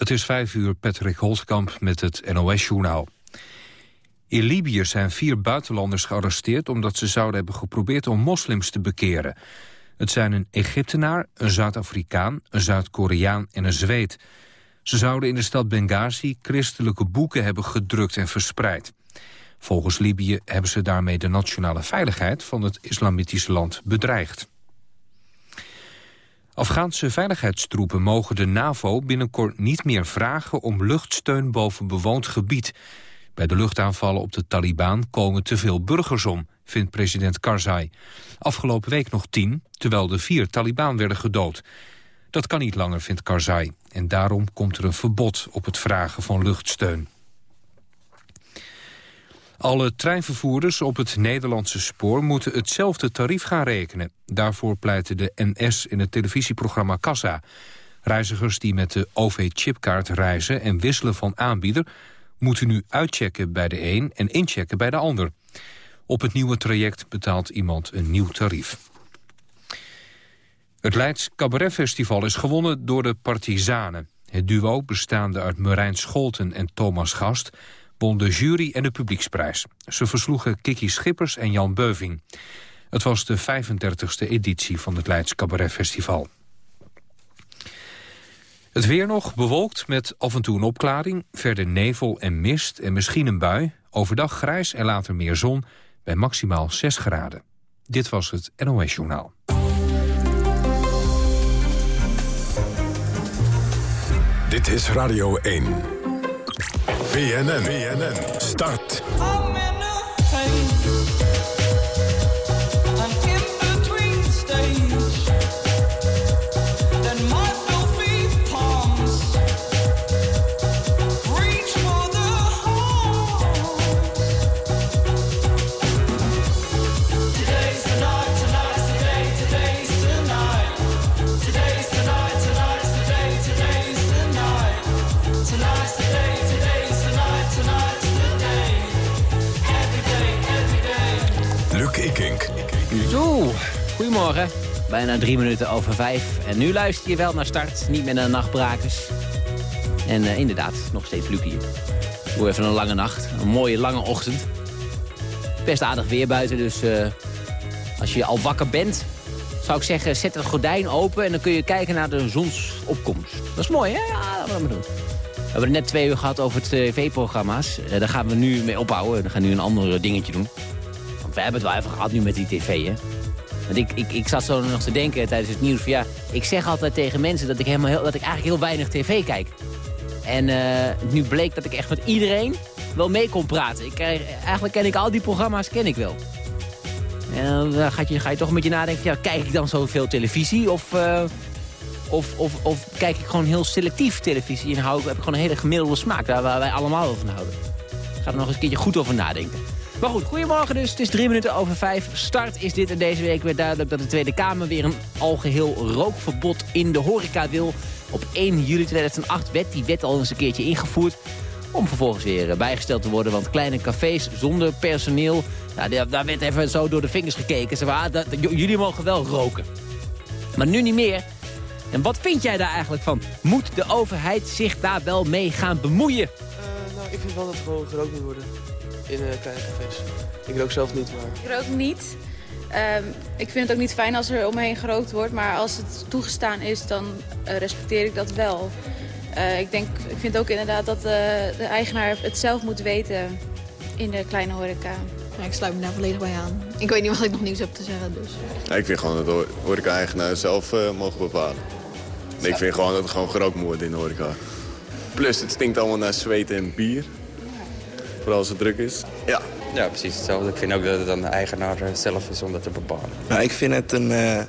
Het is vijf uur, Patrick Holtkamp met het NOS-journaal. In Libië zijn vier buitenlanders gearresteerd... omdat ze zouden hebben geprobeerd om moslims te bekeren. Het zijn een Egyptenaar, een Zuid-Afrikaan, een Zuid-Koreaan en een Zweed. Ze zouden in de stad Benghazi christelijke boeken hebben gedrukt en verspreid. Volgens Libië hebben ze daarmee de nationale veiligheid van het islamitische land bedreigd. Afghaanse veiligheidstroepen mogen de NAVO binnenkort niet meer vragen om luchtsteun boven bewoond gebied. Bij de luchtaanvallen op de Taliban komen te veel burgers om, vindt president Karzai. Afgelopen week nog tien, terwijl er vier Taliban werden gedood. Dat kan niet langer, vindt Karzai. En daarom komt er een verbod op het vragen van luchtsteun. Alle treinvervoerders op het Nederlandse spoor moeten hetzelfde tarief gaan rekenen. Daarvoor pleitte de NS in het televisieprogramma Kassa. Reizigers die met de OV-chipkaart reizen en wisselen van aanbieder... moeten nu uitchecken bij de een en inchecken bij de ander. Op het nieuwe traject betaalt iemand een nieuw tarief. Het Leids Cabaret Festival is gewonnen door de Partizanen. Het duo, bestaande uit Marijn Scholten en Thomas Gast won de jury en de publieksprijs. Ze versloegen Kiki Schippers en Jan Beuving. Het was de 35e editie van het Leids Cabaret Festival. Het weer nog bewolkt met af en toe een opklaring. Verder nevel en mist en misschien een bui. Overdag grijs en later meer zon bij maximaal 6 graden. Dit was het NOS Journaal. Dit is Radio 1. BNN. BNN. Start. Bijna drie minuten over vijf. En nu luister je wel naar start, niet meer naar nachtbrakers. En uh, inderdaad, nog steeds Luc hier. Even een lange nacht, een mooie lange ochtend. Best aardig weer buiten, dus uh, als je al wakker bent... zou ik zeggen, zet het gordijn open en dan kun je kijken naar de zonsopkomst. Dat is mooi, hè? Ja, laten we dat doen. We hebben het net twee uur gehad over tv-programma's. Uh, daar gaan we nu mee ophouden. We gaan nu een ander dingetje doen we hebben het wel even gehad nu met die tv, hè. Want ik, ik, ik zat zo nog te denken tijdens het nieuws van ja, ik zeg altijd tegen mensen dat ik, helemaal heel, dat ik eigenlijk heel weinig tv kijk. En uh, nu bleek dat ik echt met iedereen wel mee kon praten. Ik, eigenlijk ken ik al die programma's, ken ik wel. En dan ga je, ga je toch een beetje nadenken, ja, kijk ik dan zoveel televisie of, uh, of, of, of kijk ik gewoon heel selectief televisie en heb ik gewoon een hele gemiddelde smaak, daar waar wij allemaal wel van houden. Ga er nog eens een keertje goed over nadenken. Maar goed, goedemorgen dus. Het is drie minuten over vijf. Start is dit en deze week weer duidelijk dat de Tweede Kamer weer een algeheel rookverbod in de horeca wil. Op 1 juli 2008 werd die wet al eens een keertje ingevoerd. Om vervolgens weer bijgesteld te worden. Want kleine cafés zonder personeel, nou, daar werd even zo door de vingers gekeken. Ze waren, dat, jullie mogen wel roken. Maar nu niet meer. En wat vind jij daar eigenlijk van? Moet de overheid zich daar wel mee gaan bemoeien? Uh, nou, ik vind wel dat er gewoon gerookt moet worden in uh, kleine cafés. Ik rook zelf niet, maar... Ik rook niet. Um, ik vind het ook niet fijn als er omheen gerookt wordt, maar als het toegestaan is, dan uh, respecteer ik dat wel. Uh, ik, denk, ik vind ook inderdaad dat de eigenaar het zelf moet weten in de kleine horeca. Ja, ik sluit me daar volledig bij aan. Ik weet niet wat ik nog nieuws heb te zeggen, dus... Ja, ik vind gewoon dat de horeca-eigenaar zelf mogen bepalen. Nee, ik vind gewoon dat er gewoon gerookt moet worden in de horeca. Plus, het stinkt allemaal naar zweet en bier. Vooral als het druk is. Ja. Ja, precies hetzelfde. Ik vind ook dat het aan de eigenaar eh, zelf is om dat te bepalen. Nou, ik vind het een, uh,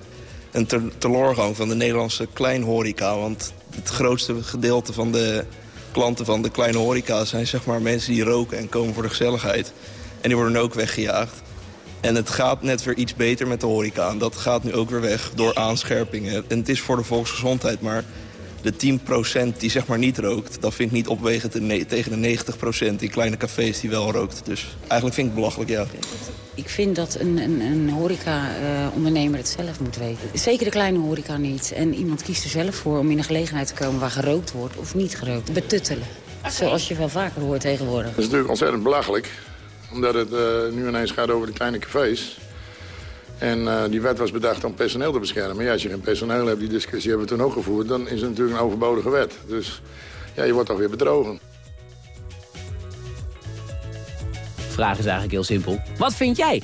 een teleurgang van de Nederlandse kleinhoreca. Want het grootste gedeelte van de klanten van de kleine horeca... zijn zeg maar mensen die roken en komen voor de gezelligheid. En die worden ook weggejaagd. En het gaat net weer iets beter met de horeca. En dat gaat nu ook weer weg door aanscherpingen. En het is voor de volksgezondheid, maar de 10% die zeg maar niet rookt... dat vind ik niet opwegen tegen de 90% in kleine cafés die wel rookt. Dus eigenlijk vind ik het belachelijk, ja. Ik vind dat een, een, een horeca-ondernemer het zelf moet weten. Zeker de kleine horeca niet. En iemand kiest er zelf voor om in een gelegenheid te komen... waar gerookt wordt of niet gerookt. Betuttelen. Zoals je wel vaker hoort tegenwoordig. Dat is natuurlijk ontzettend belachelijk. Omdat het uh, nu ineens gaat over de kleine cafés. En uh, die wet was bedacht om personeel te beschermen. Maar ja, als je geen personeel hebt, die discussie hebben we toen ook gevoerd... dan is het natuurlijk een overbodige wet. Dus ja, je wordt toch weer bedrogen. De vraag is eigenlijk heel simpel. Wat vind jij?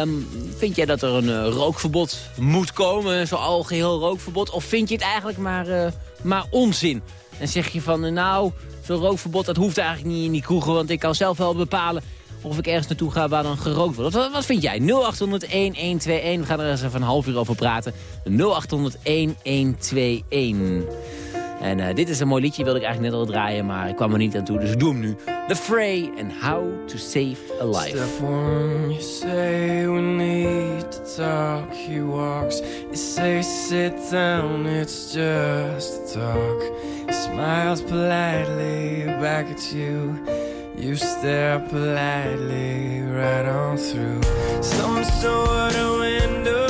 Um, vind jij dat er een uh, rookverbod moet komen, zo'n algeheel rookverbod? Of vind je het eigenlijk maar, uh, maar onzin? En zeg je van, nou, zo'n rookverbod dat hoeft eigenlijk niet in die kroegen... want ik kan zelf wel bepalen of ik ergens naartoe ga waar dan gerookt wordt. Wat, wat vind jij? 0800-1121. We gaan er eens even een half uur over praten. 0800-1121. En uh, dit is een mooi liedje, wilde ik eigenlijk net al draaien, maar ik kwam er niet aan toe, dus ik doe hem nu. The Fray and How to Save a Life. Step you say we need to talk, he walks. You say sit down, it's just talk. Smiles politely back at you. You stare politely right on through some sort of window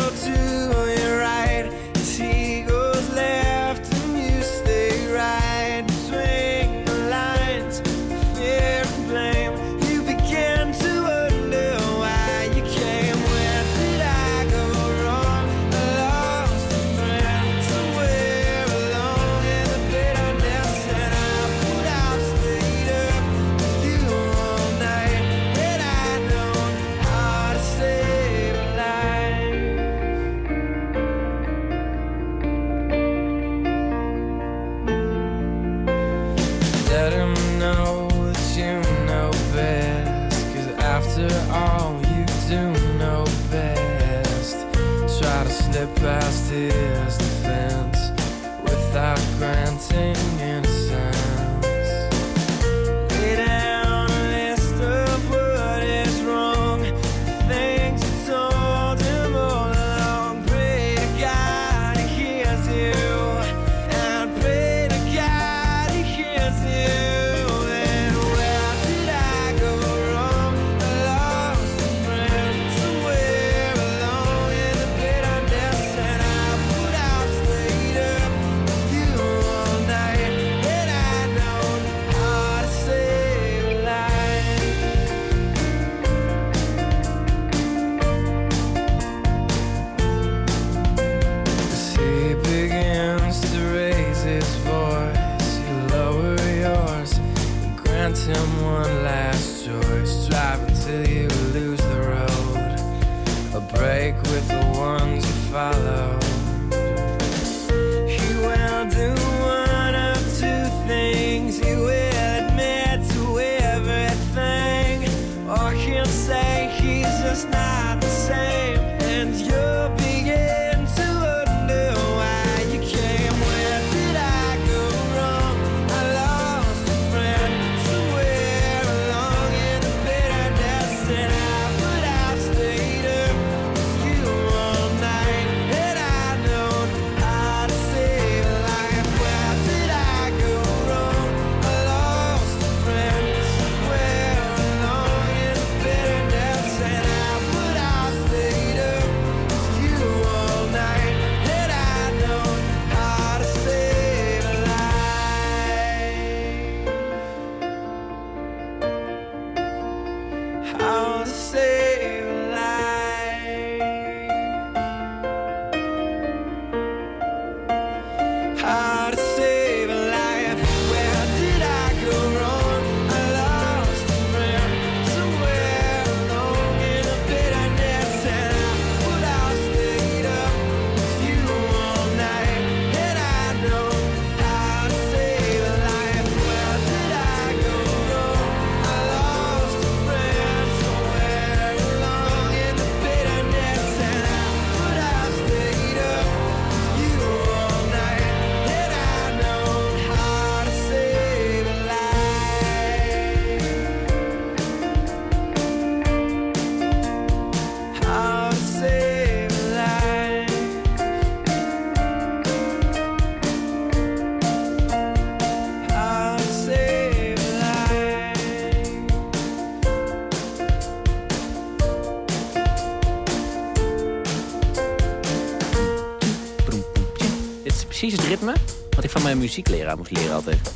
mijn muziekleraar moest leren altijd.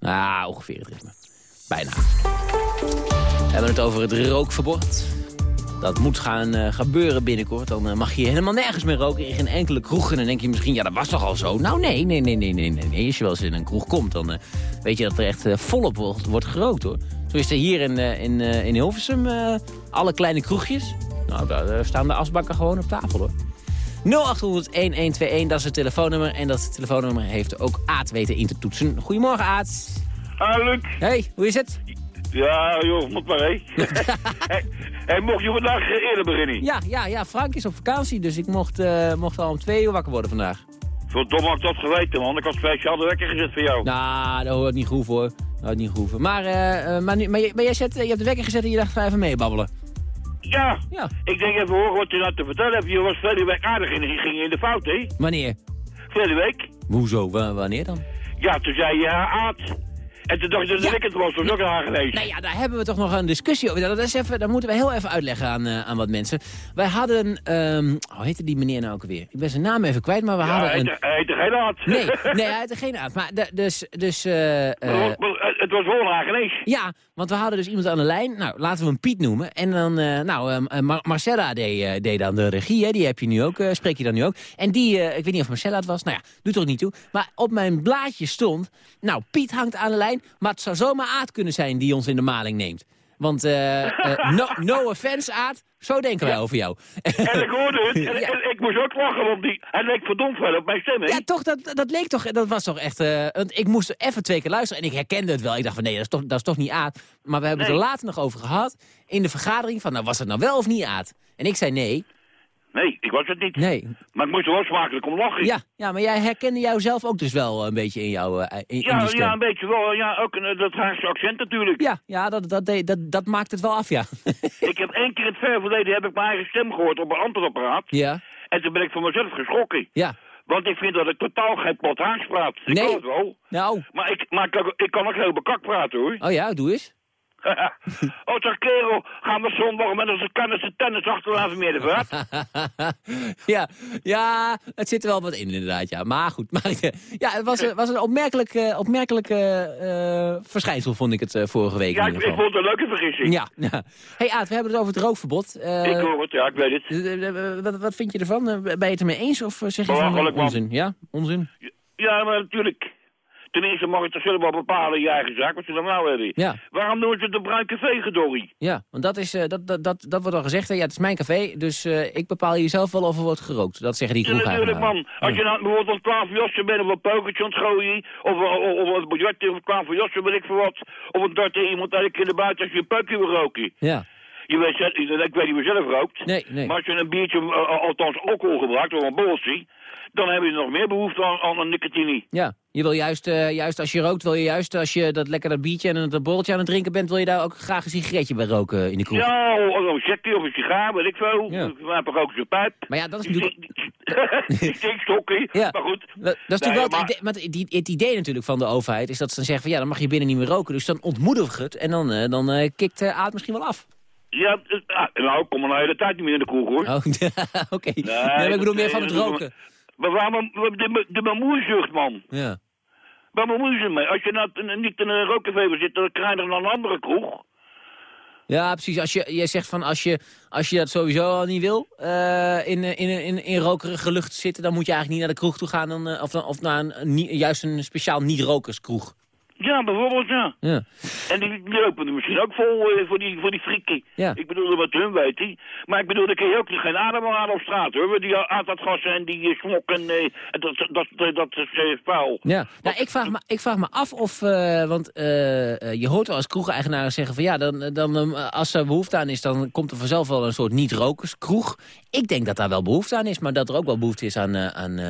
Ah, ongeveer het ritme. Bijna. We hebben het over het rookverbod. Dat moet gaan eh, gebeuren binnenkort. Dan eh, mag je helemaal nergens meer roken in geen enkele kroeg. En dan denk je misschien, ja, dat was toch al zo? Nou, nee, nee, nee, nee, nee, nee. Als je wel eens in een kroeg komt, dan eh, weet je dat er echt volop wordt, wordt gerookt, hoor. Zo is er hier in, in, in Hilversum alle kleine kroegjes. Nou, daar staan de asbakken gewoon op tafel, hoor. 0800-1121, dat is het telefoonnummer. En dat telefoonnummer heeft ook Aad weten in te toetsen. Goedemorgen, Aad. Ah, Luc. Hey, hoe is het? Ja, joh, moet maar, hé. hey, mocht je vandaag eerder beginnen? Ja, ja, ja, Frank is op vakantie, dus ik mocht, uh, mocht al om twee uur wakker worden vandaag. Verdomme had ik dat geweten, man. Ik had speciaal de wekker gezet voor jou. Nou, dat hoort niet goed, hoor. Dat hoort niet goed. Maar, uh, maar, nu, maar, je, maar jij zet, je hebt de wekker gezet en je dacht, ga even meebabbelen. Ja. ja. Ik denk even horen wat je nou te vertellen hebt. Je was verleden week aardig in, je ging in de fout, hè? Wanneer? Verleden week. Hoezo? wanneer dan? Ja, toen zei je uh, Aad. En toen dacht je dat ik het was, was ook aangewezen. Nou ja, daar hebben we toch nog een discussie over. Dat, is even, dat moeten we heel even uitleggen aan, uh, aan wat mensen. Wij hadden, um, hoe heette die meneer nou ook alweer? Ik ben zijn naam even kwijt, maar we ja, hadden hij een... Hij heette geen Aad. Nee, nee, hij heette geen Aad. Maar dus... dus uh, het was wel aangewezen. Ja, want we hadden dus iemand aan de lijn. Nou, laten we hem Piet noemen. En dan, nou, Mar Marcella deed, deed dan de regie, hè. Die heb je nu ook, spreek je dan nu ook. En die, ik weet niet of Marcella het was. Nou ja, doet toch niet toe. Maar op mijn blaadje stond... Nou, Piet hangt aan de lijn, maar het zou zomaar Aad kunnen zijn die ons in de maling neemt. Want, uh, uh, no, no offense, Aad, zo denken wij over jou. En ik hoorde het, en, en, ik moest ook lachen, want die, hij leek verdomd wel op mijn stem? Ja, toch, dat, dat leek toch, dat was toch echt... Uh, ik moest even twee keer luisteren en ik herkende het wel. Ik dacht van, nee, dat is toch, dat is toch niet Aad. Maar we hebben nee. het er later nog over gehad, in de vergadering, van, nou, was het nou wel of niet Aad? En ik zei nee. Nee, ik was het niet. Nee. Maar ik moest er wel smakelijk om lachen. Ja, ja maar jij herkende jouzelf ook dus wel een beetje in jouw uh, in, ja, ja, een beetje wel. Ja, ook uh, dat Haagse accent natuurlijk. Ja, ja dat, dat, dat, dat, maakt het wel af, ja. ik heb één keer in het ver verleden heb ik mijn eigen stem gehoord op een antwoordapparaat. Ja. En toen ben ik van mezelf geschrokken. Ja. Want ik vind dat ik totaal geen plat Haags praat. Ik nee. kan het wel. Nou. Maar ik, maar ik, ik kan ook heel bekak praten, hoor. Oh ja, doe eens. oh, kerel, gaan we zondag met onze kennis tennis achterlaten meer ja, ja, het zit er wel wat in inderdaad, ja. Maar goed, maar, ja, het was, was een opmerkelijk, uh, opmerkelijk uh, verschijnsel, vond ik het uh, vorige week. Ja, ik, ik, vond het een leuke vergissing. Ja, ja. hey Aad, we hebben het over het rookverbod. ik hoor het, ja, ik weet het. wat, wat vind je ervan? Ben je het ermee eens of zeg je van onzin? Ja, onzin? Ja, maar natuurlijk. Tenminste mag je toch zelf wel bepalen in je eigen zaak, wat ze dan nou hebben. Ja. Waarom doen ze het een bruin café, gedorrie? Ja, want dat, is, uh, dat, dat, dat, dat wordt al gezegd. Hè? Ja, het is mijn café, dus uh, ik bepaal hier zelf wel of er wordt gerookt. Dat zeggen die kroegeigenaren. Ja, natuurlijk, man. Als je nou bijvoorbeeld een klaverjassen bent of een pokertje aan het gooien... of, of, of een biljart of een klaverjassen, weet ik veel wat... of een dart iemand eigenlijk in de buiten als je een peukje wil roken. Ja. Je weet, ik weet niet wie zelf rookt. Nee, nee. Maar als je een biertje, uh, althans alcohol gebruikt, of een borreltje... dan heb je nog meer behoefte aan, aan een nicotine. Ja, je wil juist, uh, juist als je rookt, wil je juist als je dat lekker dat biertje en dat borreltje aan het drinken bent, wil je daar ook graag een sigaretje bij roken in de kroeg. Ja, of een checkje of een sigaar, weet ik veel. Ja. Maar ik ook een pijp. Maar ja, dat is natuurlijk... Die stinkstokkie, ja. maar goed. Dat, is natuurlijk wel maar... het, idee, maar het, die, het idee natuurlijk van de overheid is dat ze dan zeggen van ja, dan mag je binnen niet meer roken. Dus dan ontmoedigen we het en dan, uh, dan uh, kikt Aad misschien wel af. Ja, nou, ik kom nou de hele tijd niet meer in de kroeg, hoor. Oh, Oké, okay. nee, nee, ik bedoel meer van het roken. Maar waarom de, de bemoeizucht, man? Ja. Waar bemoei je mee? Als je nou niet in een wil zitten, dan krijg je dan een andere kroeg. Ja, precies. Als je, jij zegt van als je, als je dat sowieso al niet wil, uh, in, in, in, in rokerige lucht zitten, dan moet je eigenlijk niet naar de kroeg toe gaan, dan, uh, of, of naar een, een, juist een speciaal niet-rokerskroeg. Ja, bijvoorbeeld, ja. ja. En die, die lopen er misschien ook vol uh, voor, die, voor die frikken. Ja. Ik bedoel, wat hun weet hij. Maar ik bedoel, dan kun je ook geen ademhalen op straat, hoor. Die aardgassen en die uh, smokken, uh, dat, dat, dat, dat is uh, vuil. Ja, nou, ik, vraag me, ik vraag me af of, want je hoort wel als kroegeigenaren zeggen van ja, dan, dan, als er behoefte aan is, dan komt er vanzelf wel een soort niet-rokerskroeg. Ik denk dat daar wel behoefte aan is, maar dat er ook wel behoefte is aan, aan,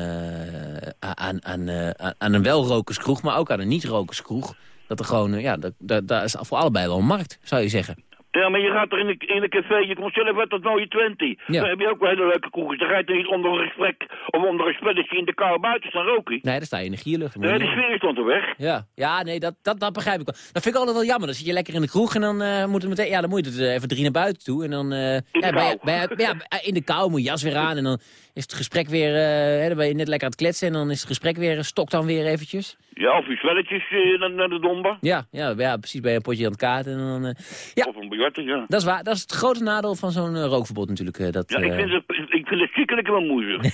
aan, aan, aan een wel-rokerskroeg, maar ook aan een niet-rokerskroeg. Dat er gewoon, ja, daar is voor allebei wel een markt, zou je zeggen. Ja, maar je gaat er in een, in een café, je komt zelf uit dat mooie Twente. Ja. Dan heb je ook wel hele leuke kroegen. Dan ga je niet onder een gesprek of onder een spelletje in de kou buiten staan roken. Nee, daar sta je in de gierlucht. Nee, de sfeer is onderweg. Ja, ja nee, dat, dat, dat begrijp ik wel. Dat vind ik altijd wel jammer. Dan zit je lekker in de kroeg en dan eh, moet het meteen... Ja, dan moet je het eh, even drie naar buiten toe. En dan... eh, de ja, bij- ja, in de kou moet je jas weer aan. En dan is het gesprek weer... eh, hè, dan ben je net lekker aan het kletsen. En dan is het gesprek weer... Stokt dan weer eventjes. Ja, of je spelletjes eh, naar, naar de domba. Ja, ja, ja, precies bij een potje aan het kaarten. En dan, eh, ja, Of een biljarten, ja. dat is waar. Dat is het grote nadeel van zo'n eh, rookverbod natuurlijk. eh, dat, Ja, ik eh, vind het, ik vind het ziekelijk en bemoeilijk.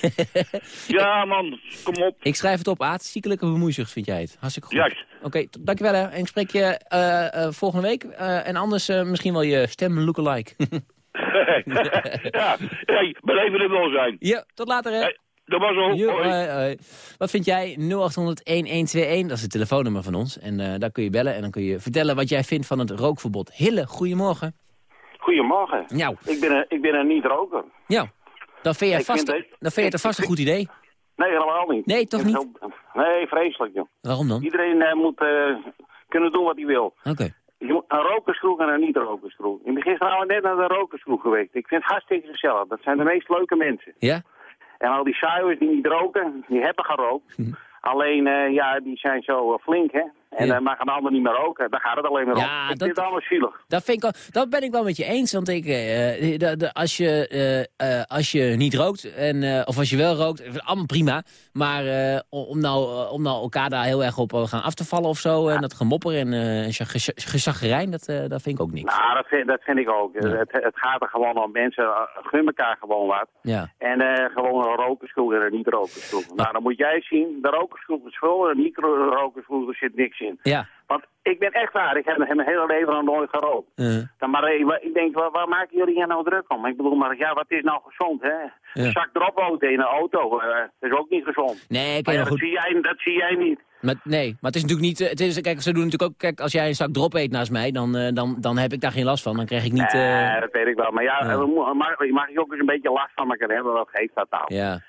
ja, man, kom op. Ik schrijf het op, Aad. Ziekelijke bemoeizucht vind jij het. Hartstikke goed. Juist. Oké, t- dankjewel hè. En ik spreek je eh, eh, volgende week. Eh, en anders eh, misschien wel je stem lookalike. ja, hey, beleven het wel zijn. ja, tot later hè. Dat was al. Jo, Hoi. hoi, hoi. Wat vind jij? 0800-1121, dat is het telefoonnummer van ons. En eh, daar kun je bellen en dan kun je vertellen wat jij vindt van het rookverbod. Hille, goedemorgen. Goedemorgen. Nou. Ik ben een, ik ben een niet-roker. Ja, dan vind je, vast, vind het- dan vind je het vast een goed idee. Nee, helemaal niet. Nee, toch heel- Nee, vreselijk, joh. Waarom dan? Iedereen eh, moet eh, kunnen doen wat hij wil. Oké. Een rokerskroeg en een niet-rokerskroeg. Ik ben gisteravond net naar de rokerskroeg geweest. Ik vind het hartstikke gezellig. Dat zijn de meest leuke mensen. Ja? En al die saaiers die niet roken, die hebben gerookt. Alleen, eh, ja, die zijn zo eh, flink, hè. En Ja. dan mag een ander niet meer roken. Dan gaat het alleen maar Ja, om. Dat- vind het allemaal zielig. Dat, vind ik dat ben ik wel met je eens. Want ik, eh, de, de, als, je, eh, eh, als je niet rookt, en, eh, of als je wel rookt, allemaal prima. Maar eh, om, nou, eh, om nou elkaar daar heel erg op eh, gaan af te vallen of zo... en dat gemopper en eh gezaggerijn, dat, eh, dat vind ik ook niks. Nou, dat vind, dat vind ik ook. Het, het gaat er gewoon om. Mensen uh, gun elkaar gewoon wat. Ja. En eh, gewoon een rokersgroep en een niet-rokersgroep. Nou, dan moet jij zien, de rokersgroep is vol en de niet-rokersgroep, er zit niks Ja. Want ik ben echt waar, ik heb mijn hele leven nog nooit gerookt. Eh, Dan maar eh, ik denk, waar, waar maken jullie hier nou druk om? Ik bedoel, maar ja, wat is nou gezond, hè? Een zak dropboten in een auto, eh, dat is ook niet gezond. nee, ik ja, dat, goed. zie jij, dat zie jij niet. Maar, nee, maar het is natuurlijk niet... eh, Het is, kijk, ze doen natuurlijk ook... Kijk, als jij een zak drop eet naast mij, dan, eh, dan, dan heb ik daar geen last van. Dan krijg ik niet... eh, Nee, dat weet ik wel. Maar ja, Ja. mag, mag je ook eens een beetje last van elkaar hebben, wat geeft dat nou? ja.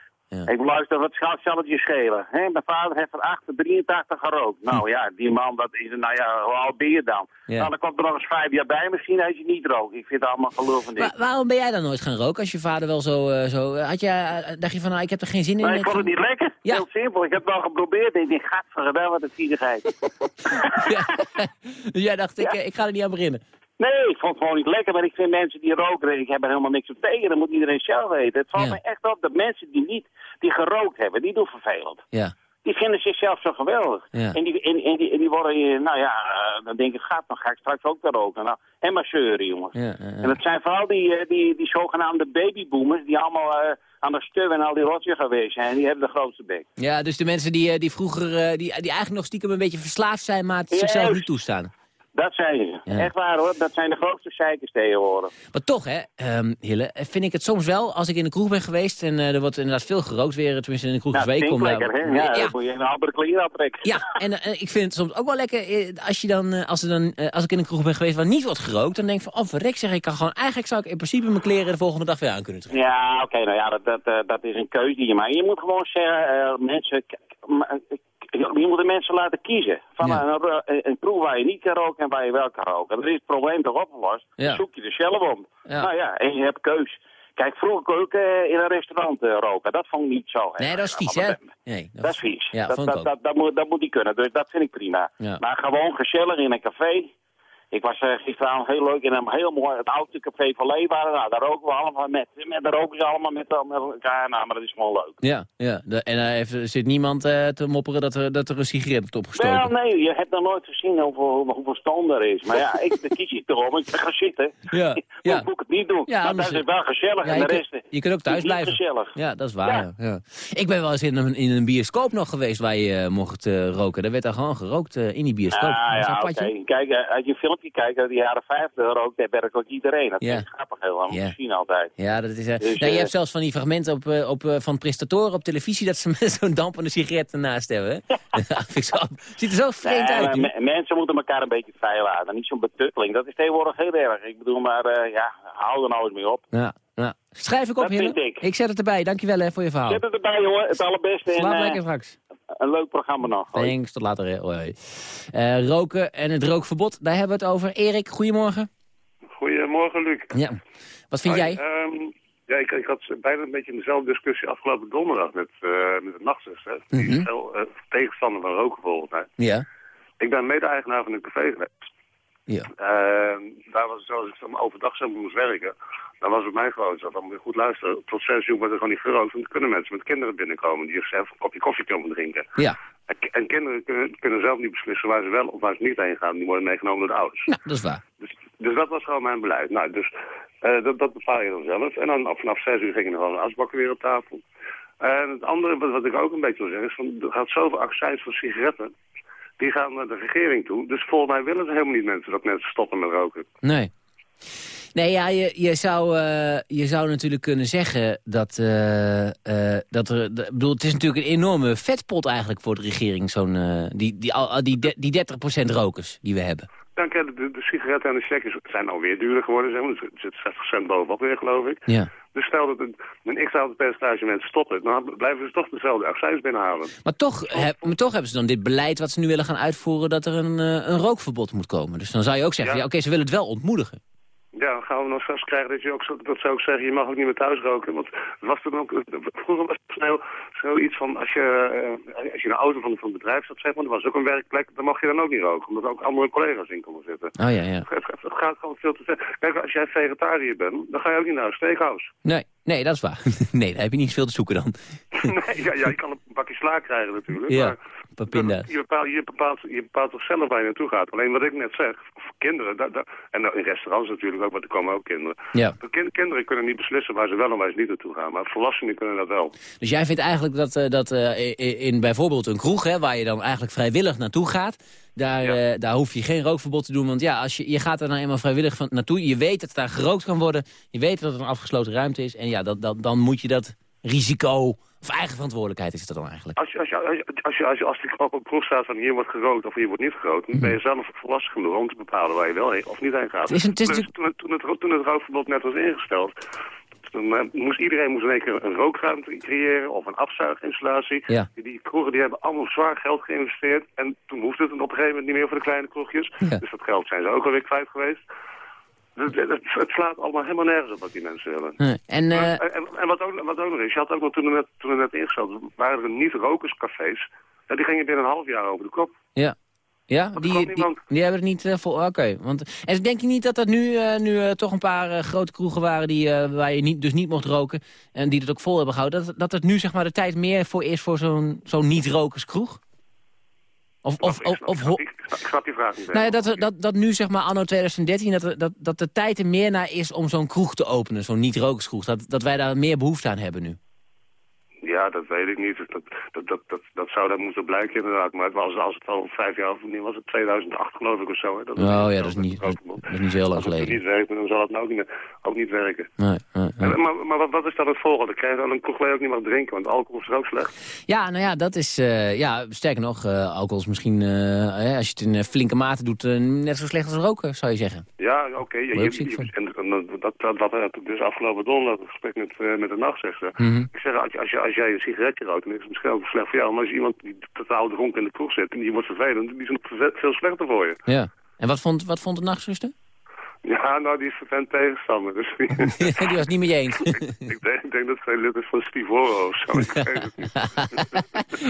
Ik luister, wat zal zal het je schelen? Hè? Mijn vader heeft van 8 tot 83 gerookt. Nou ja, die man, dat is, nou ja, hoe oud ben je dan? Ja. Nou, dan komt er nog eens vijf jaar bij, misschien als je niet rookt. Ik vind het allemaal gelul van dit. Wa- waarom ben jij dan nooit gaan roken als je vader wel zo... eh, zo had je, eh, dacht je van, nou, ik heb er geen zin in? Maar ik vond het niet lekker. Ja. Heel simpel. Ik heb het wel geprobeerd. Ik denk, gadverdamme, wat een viezigheid. Dus jij dacht, ik, eh, ik ga er niet aan beginnen. Nee, ik vond het gewoon niet lekker. Maar ik vind mensen die roken, ik heb er helemaal niks op tegen. Dat moet iedereen zelf weten. Het valt Ja. me echt op dat mensen die niet, die gerookt hebben, die doen vervelend. Ja. Die vinden zichzelf zo geweldig. Ja. En, die, en, en, die, en die worden, eh, nou ja, eh, dan denk ik, gaat, dan ga ik straks ook weer roken. Nou, en maar zeuren, jongens. Ja. En dat zijn vooral die, eh, die, die zogenaamde babyboomers, die allemaal aan de stuw en al die rotje geweest zijn. Die hebben de grootste bek. Ja, dus de mensen die, die vroeger, die, die eigenlijk nog stiekem een beetje verslaafd zijn, maar het zichzelf niet toestaan. Dat zijn ze. Ja. Echt waar hoor, dat zijn de grootste zeikers tegenwoordig. Maar toch, hè, ehm, Hille, vind ik het soms wel, als ik in de kroeg ben geweest en eh, er wordt inderdaad veel gerookt weer, tenminste in de kroeg Ja, als dat week klinkt kom. lekker, hè? ja, Ja, ja, dan moet je een andere kleren aantrekken. ja, en eh, ik vind het soms ook wel lekker eh, als, je dan, als, er dan, als ik in een kroeg ben geweest waar niet wordt gerookt, dan denk ik van, oh verrek zeg, ik kan gewoon, eigenlijk zou ik in principe mijn kleren de volgende dag weer aan kunnen trekken. Ja, oké, nou ja, dat, dat, dat is een keuze die je maakt. Je moet gewoon zeggen, mensen, je moet de mensen laten kiezen. Van Ja. een, ro- een, een proef waar je niet kan roken en waar je wel kan roken. Dan is het probleem toch opgelost. Ja. Zoek je er zelf om. Ja. Nou ja, en je hebt keus. Kijk, vroeger kon ik ook eh, in een restaurant eh, roken. Dat vond ik niet zo. Nee, dat is vies, hè? Nee, Dat is vies. Ja, dat, dat, dat, dat moet, dat moet niet kunnen. Dus dat vind ik prima. Maar gewoon gezellig in een café. Ik was eh, gisteravond heel leuk in een heel mooi, het oude café van Leeuwarden. Nou, daar roken we allemaal met, met, daar roken ze allemaal met, met elkaar. Nou, maar dat is gewoon leuk. Ja, ja. De, en er heeft- er zit niemand eh, te mopperen dat er, dat er een sigaret wordt opgestoken. Wel, nee, je hebt nog nooit gezien hoeveel, hoeveel stoom er is. Maar ja, ik, kies ik toch om. Ik ga zitten. Ja, Dan ja. moet ik het niet doen. Ja, maar dat is wel gezellig. Ja, en je, de kunt, rest je kunt ook thuis blijven. gezellig. Ja, dat is waar. Ja. Ja. Ik ben wel eens in een, in een bioscoop nog geweest waar je eh, mocht eh, roken. Daar werd daar gewoon gerookt eh, in die bioscoop. Ah, ja, oké. Kijk, eh, als je een filmpje kijkt uit de jaren 50 rookt, daar werkt ook iedereen. Dat Ja. is grappig heel Ja. Zien altijd. Ja, dat is, Dus, nou, je eh, hebt zelfs van die fragmenten op, eh, op, van prestatoren op televisie... dat ze met zo'n dampende sigaret ernaast hebben. ziet er zo vreemd Nee, uit. nu. mensen moeten elkaar een beetje vrij laten. Niet zo'n betutteling. Dat is tegenwoordig heel erg. Ik bedoel, maar ja, hou er nou eens mee op. Ja. Schrijf ik op, Dat vind ik. zet het erbij. Dankjewel hè, voor je verhaal. Zet het erbij, jongen. Het allerbeste. Slaap en, lekker straks. Een leuk programma nog. Hoi. Thanks, tot later. hè. Hoi. Eh, roken en het rookverbod, daar hebben we het over. Erik, goedemorgen. Goedemorgen. Luc. Ja. Wat vind jij? ehm, ja, ik, ik had bijna een beetje dezelfde discussie afgelopen donderdag met, eh met het nachtzuster. Die is heel eh, tegenstander van roken volgens mij. Ja. Ik ben mede-eigenaar van een café geweest. Ja. Ehm, daar was het zo, als ik overdag zo moest werken, dan was het mijn gewoon zo. Dan moet je goed luisteren. Tot zes uur wordt er gewoon niet gerookt. Want dan kunnen mensen met kinderen binnenkomen die zelf een kopje koffie komen drinken. Ja. En, en kinderen kunnen, kunnen zelf niet beslissen waar ze wel of waar ze niet heen gaan. Die worden meegenomen door de ouders. Nou, dat is waar. Dus, dus dat was gewoon mijn beleid. Nou, dus eh, dat, dat bepaal je dan zelf. En dan vanaf zes uur gingen er gewoon asbakken weer op tafel. En het andere wat, wat ik ook een beetje wil zeggen is... Van, er gaat zoveel accijns van sigaretten. Die gaan naar de regering toe. Dus volgens mij willen ze helemaal niet mensen dat mensen stoppen met roken. Nee. Nee, ja, je, je, zou, eh, je zou natuurlijk kunnen zeggen dat, eh, eh, dat er... bedoel, het is natuurlijk een enorme vetpot eigenlijk voor de regering, zo'n, die, die, die, die 30% rokers die we hebben. Dan krijg je de, de sigaretten en de checkjes zijn alweer duurder geworden. Zeg maar. Er zit 60 cent bovenop weer, geloof ik. Ja. Dus stel dat een, een x-aantal percentage mensen stoppen... dan blijven ze toch dezelfde accijns binnenhalen. Maar toch, maar toch hebben ze dan dit beleid wat ze nu willen gaan uitvoeren... dat er een, een rookverbod moet komen. Dus dan zou je ook zeggen, Ja. ja. oké, ze willen het wel ontmoedigen. Ja, dan gaan we nog straks krijgen dat, je ook, zo- dat ze ook zeggen, je mag ook niet meer thuis roken. Want het was toen ook, vroeger was het zo, zoiets van, als je, eh, als je in een auto van, van het bedrijf zat, zeg maar, dat was ook een werkplek, dan mag je dan ook niet roken. Omdat ook andere collega's in konden zitten. Oh ja, ja. Het, het- het gaat gewoon veel te ver. Kijk, als jij vegetariër bent, dan ga je ook niet naar een steakhouse. Nee, nee, dat is waar. nee, daar heb je niet veel te zoeken dan. nee, ja, ja, je kan een bakje sla krijgen natuurlijk. Ja, maar papinda's. je, bepaalt, je, bepaalt, je bepaalt toch zelf waar je naartoe gaat. Alleen wat ik net zeg, voor kinderen, en in restaurants natuurlijk ook, want er komen ook kinderen. Ja. De kin- kinderen kunnen niet beslissen waar ze wel en waar ze niet naartoe gaan. Maar volwassenen kunnen dat wel. Dus jij vindt eigenlijk dat, eh, dat eh, in bijvoorbeeld een kroeg... Hè, waar je dan eigenlijk vrijwillig naartoe gaat... Daar, eh, daar hoef je geen rookverbod te doen. Want ja, als je, je gaat er nou eenmaal vrijwillig van naartoe... je weet dat daar gerookt kan worden... je weet dat het een afgesloten ruimte is... en ja, dat, dat, dan moet je dat risico... of eigen verantwoordelijkheid is het dan eigenlijk. Als je, als je, als je, als je, als je, als je op een proef staat van hier wordt gerookt of hier wordt niet gerookt... dan ben je zelf volwassen genoeg om te bepalen waar je wel heen of niet heen gaat. Het is een- het is Dus natuurlijk- toen, het, toen, het, toen het rookverbod net was ingesteld... Eh, moest iedereen moest in één keer een rookruimte creëren of een afzuiginstallatie. Ja. Die, die kroegen die hebben allemaal zwaar geld geïnvesteerd. En toen hoeft het op een gegeven moment niet meer voor de kleine kroegjes. Ja. Dus dat geld zijn ze ook alweer kwijt geweest. Het, het, het slaat allemaal helemaal nergens op wat die mensen willen. Nee. En, eh, en, en wat, ook, wat ook nog is, je had ook nog toen het net, toen het net ingesteld waren er niet-rokerscafés. Ja, die gingen binnen een half jaar over de kop. Ja. Ja, er die, die, hebben het niet eh, vol. Oké. want En denk je niet dat er nu, eh, nu toch een paar grote kroegen waren die, waar je niet, dus niet mocht roken en die het ook vol hebben gehouden, dat, dat het nu zeg maar de tijd meer voor is voor zo'n zo'n niet-rokerskroeg? Of, of, of, ik, snap, ik, snap, ik snap die vraag niet. nou ja, dat, dat, dat nu zeg maar anno 2013 dat, dat, dat de tijd er meer naar is om zo'n kroeg te openen, zo'n niet-rokerskroeg. Dat, dat wij daar meer behoefte aan hebben nu. Ja, dat weet ik niet. Dat, dat, dat, dat, dat zou dat moeten blijken inderdaad. Maar het was, als het al vijf jaar, of niet was het 2008 geloof ik of zo. Hè, dat het Oh ja, dat is niet, het dat, is niet zo heel lang Als het geleden. niet werkt, dan zal het nou ook niet, ook niet werken. Nee, nee, nee. En, maar maar wat, wat is dan het volgende? Dan krijg je dan een je ook niet mag drinken, want alcohol is er ook slecht. Ja, nou ja, dat is... eh, ja, sterker nog, eh, alcohol is misschien, eh, als je het in flinke mate doet, net zo slecht als roken, zou je zeggen. Ja, oké. Ja, je- van? en, en dat, dat, dat dus afgelopen donderdag een gesprek met, met de nachtzegster. Mhm. Ik zeg, als, je- als, je, als jij een sigaretje rookt, dan is het misschien ook slecht voor jou. Maar als je iemand die totaal dronken in de kroeg zit en die wordt vervelend, die is het veel slechter voor je. Ja. En wat vond, wat vond de nachtzuster? Ja, nou, die is vervent tegenstander. Dus die, was het niet met je eens. ik, denk, ik denk dat zij lid is van Steve Oro of zo. Ik weet het niet.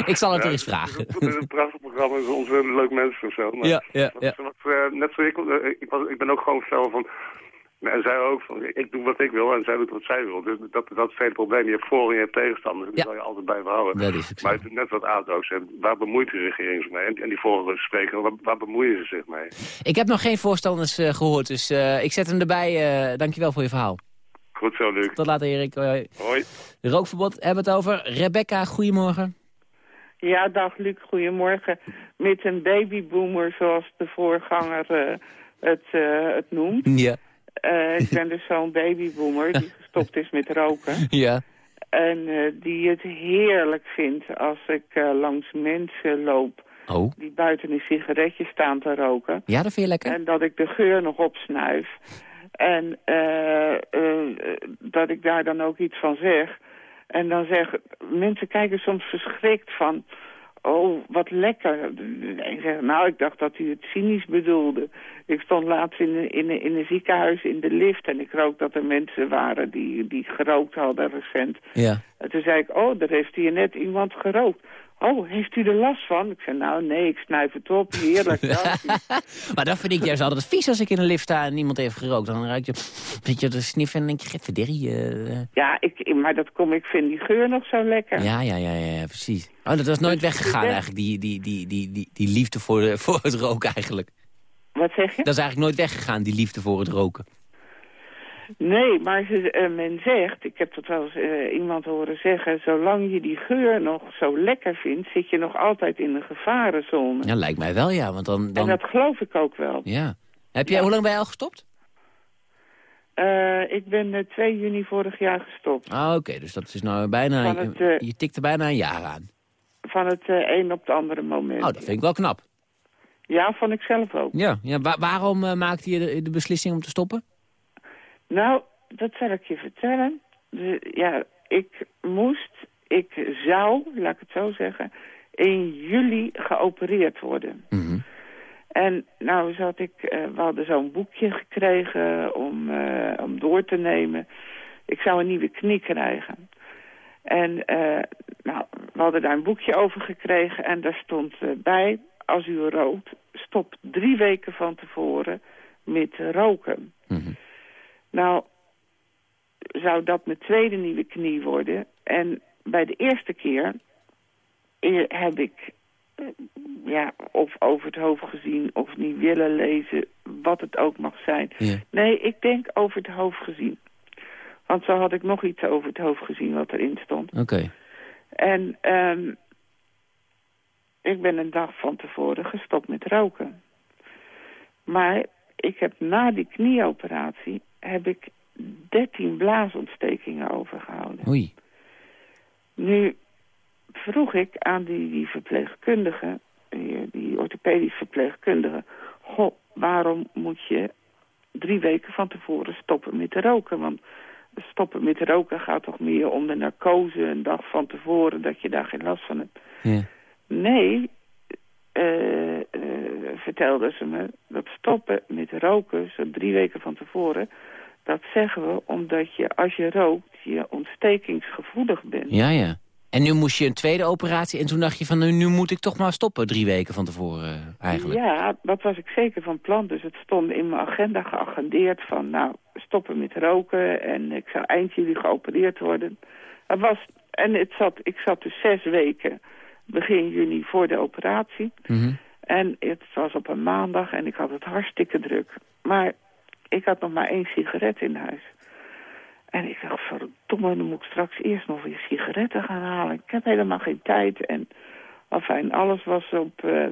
Ik zal het Ja, er eens vragen. Het is een prachtig programma, het is ontzettend leuk mensen of zo. Maar Ja, ja, ja. wat, eh, net zo ik, eh, ik, was, ik ben ook gewoon fel van... En zij ook van, ik doe wat ik wil en zij doet wat zij wil. Dus dat, dat is het hele probleem. Je hebt voor en je hebt tegenstanders. En die Ja. zal je altijd bij houden. Dat is. Maar het is net wat Aad ook zegt. Waar bemoeit de regering zich mee? En, en die vorige spreker, waar, waar bemoeien ze zich mee? Ik heb nog geen voorstanders eh, gehoord, dus eh, ik zet hem erbij. eh dankjewel voor je verhaal. Goed zo, Luc. Tot later, Erik. Hoi. Hoi. Rookverbod hebben we het over. Rebecca, goedemorgen. Ja, dag Luc, goedemorgen. Met een babyboomer zoals de voorganger het, eh, het noemt. Ja. Eh, ik ben dus zo'n babyboomer die gestopt is met roken. Ja. En eh, die het heerlijk vindt als ik eh, langs mensen loop Oh. die buiten een sigaretje staan te roken. Ja, dat vind je lekker? En dat ik de geur nog opsnuif. En dat ik daar dan ook iets van zeg. En dan zeg mensen kijken soms verschrikt van... oh, wat lekker. En ik zeg, nou, ik dacht dat u het cynisch bedoelde. Ik stond laatst in een, in, een, in een ziekenhuis in de lift en ik rook dat er mensen waren die, die gerookt hadden recent. Ja. En toen zei ik, oh, er heeft hier net iemand gerookt. Oh, heeft u er last van? Ik zei, nou nee, ik snuif het op, heerlijk. maar dat vind ik juist altijd vies als ik in een lift sta en niemand heeft gerookt. Dan ruik je, zit je te sniffen en denk je, getverderrie. eh Ja, ik, maar dat kom, ik vind die geur nog zo lekker. ja, ja, ja, ja, precies. Oh, dat was nooit Dus weggegaan eigenlijk, die, die, die, die, die, die liefde voor, de, voor het roken eigenlijk. Wat zeg je? Dat is eigenlijk nooit weggegaan, die liefde voor het roken. Nee, maar ze, eh, men zegt, ik heb dat wel eens eh, iemand horen zeggen... zolang je die geur nog zo lekker vindt, zit je nog altijd in een gevarenzone. Ja, lijkt mij wel, ja. Want dan, En dan... dat geloof ik ook wel. Ja. Heb jij, Hoe lang ben je al gestopt? Eh, ik ben eh, 2 juni vorig jaar gestopt. Ah, oké. Dus dat is nou bijna... Van het, je tikt er bijna een jaar aan. Van het een op het andere moment. Oh, dat vind ik wel knap. Ja, vond ik zelf ook. Ja, ja wa- waarom maakte je de, de beslissing om te stoppen? Nou, dat zal ik je vertellen. Ja, ik moest, ik zou, laat ik het zo zeggen, in juli geopereerd worden. En nou zat ik, eh, we hadden zo'n boekje gekregen om, eh, om door te nemen. Ik zou een nieuwe knie krijgen. En eh, nou, we hadden daar een boekje over gekregen en daar stond bij... als u rookt, stop drie weken van tevoren met roken. Nou, zou dat mijn tweede nieuwe knie worden. En bij de eerste keer eh, heb ik eh, ja, of over het hoofd gezien of niet willen lezen, wat het ook mag zijn. Ja. Nee, ik denk over het hoofd gezien. Want zo had ik nog iets over het hoofd gezien wat erin stond. Oké. En ehm, ik ben een dag van tevoren gestopt met roken. Maar ik heb na die knieoperatie heb ik 13 blaasontstekingen overgehouden. Oei. Nu vroeg ik aan die, die verpleegkundige, die, die orthopedisch verpleegkundige... Goh, waarom moet je drie weken van tevoren stoppen met roken? Want stoppen met roken gaat toch meer om de narcose een dag van tevoren... dat je daar geen last van hebt. Ja. Nee, eh, vertelde ze me, dat stoppen met roken, zo drie weken van tevoren... dat zeggen we omdat je, als je rookt, je ontstekingsgevoelig bent. Ja, ja. En nu moest je een tweede operatie en toen dacht je van nu, nu moet ik toch maar stoppen drie weken van tevoren eh, eigenlijk. Ja, dat was ik zeker van plan. Dus het stond in mijn agenda geagendeerd van, nou, stoppen met roken en ik zou eind juli geopereerd worden. Het was, en het zat, ik zat dus zes weken, begin juni, voor de operatie. Mhm. En het was op een maandag en ik had het hartstikke druk. Maar ik had nog maar één sigaret in huis. En ik dacht, verdomme, dan moet ik straks eerst nog weer sigaretten gaan halen. Ik heb helemaal geen tijd. En enfin, alles was op... eh,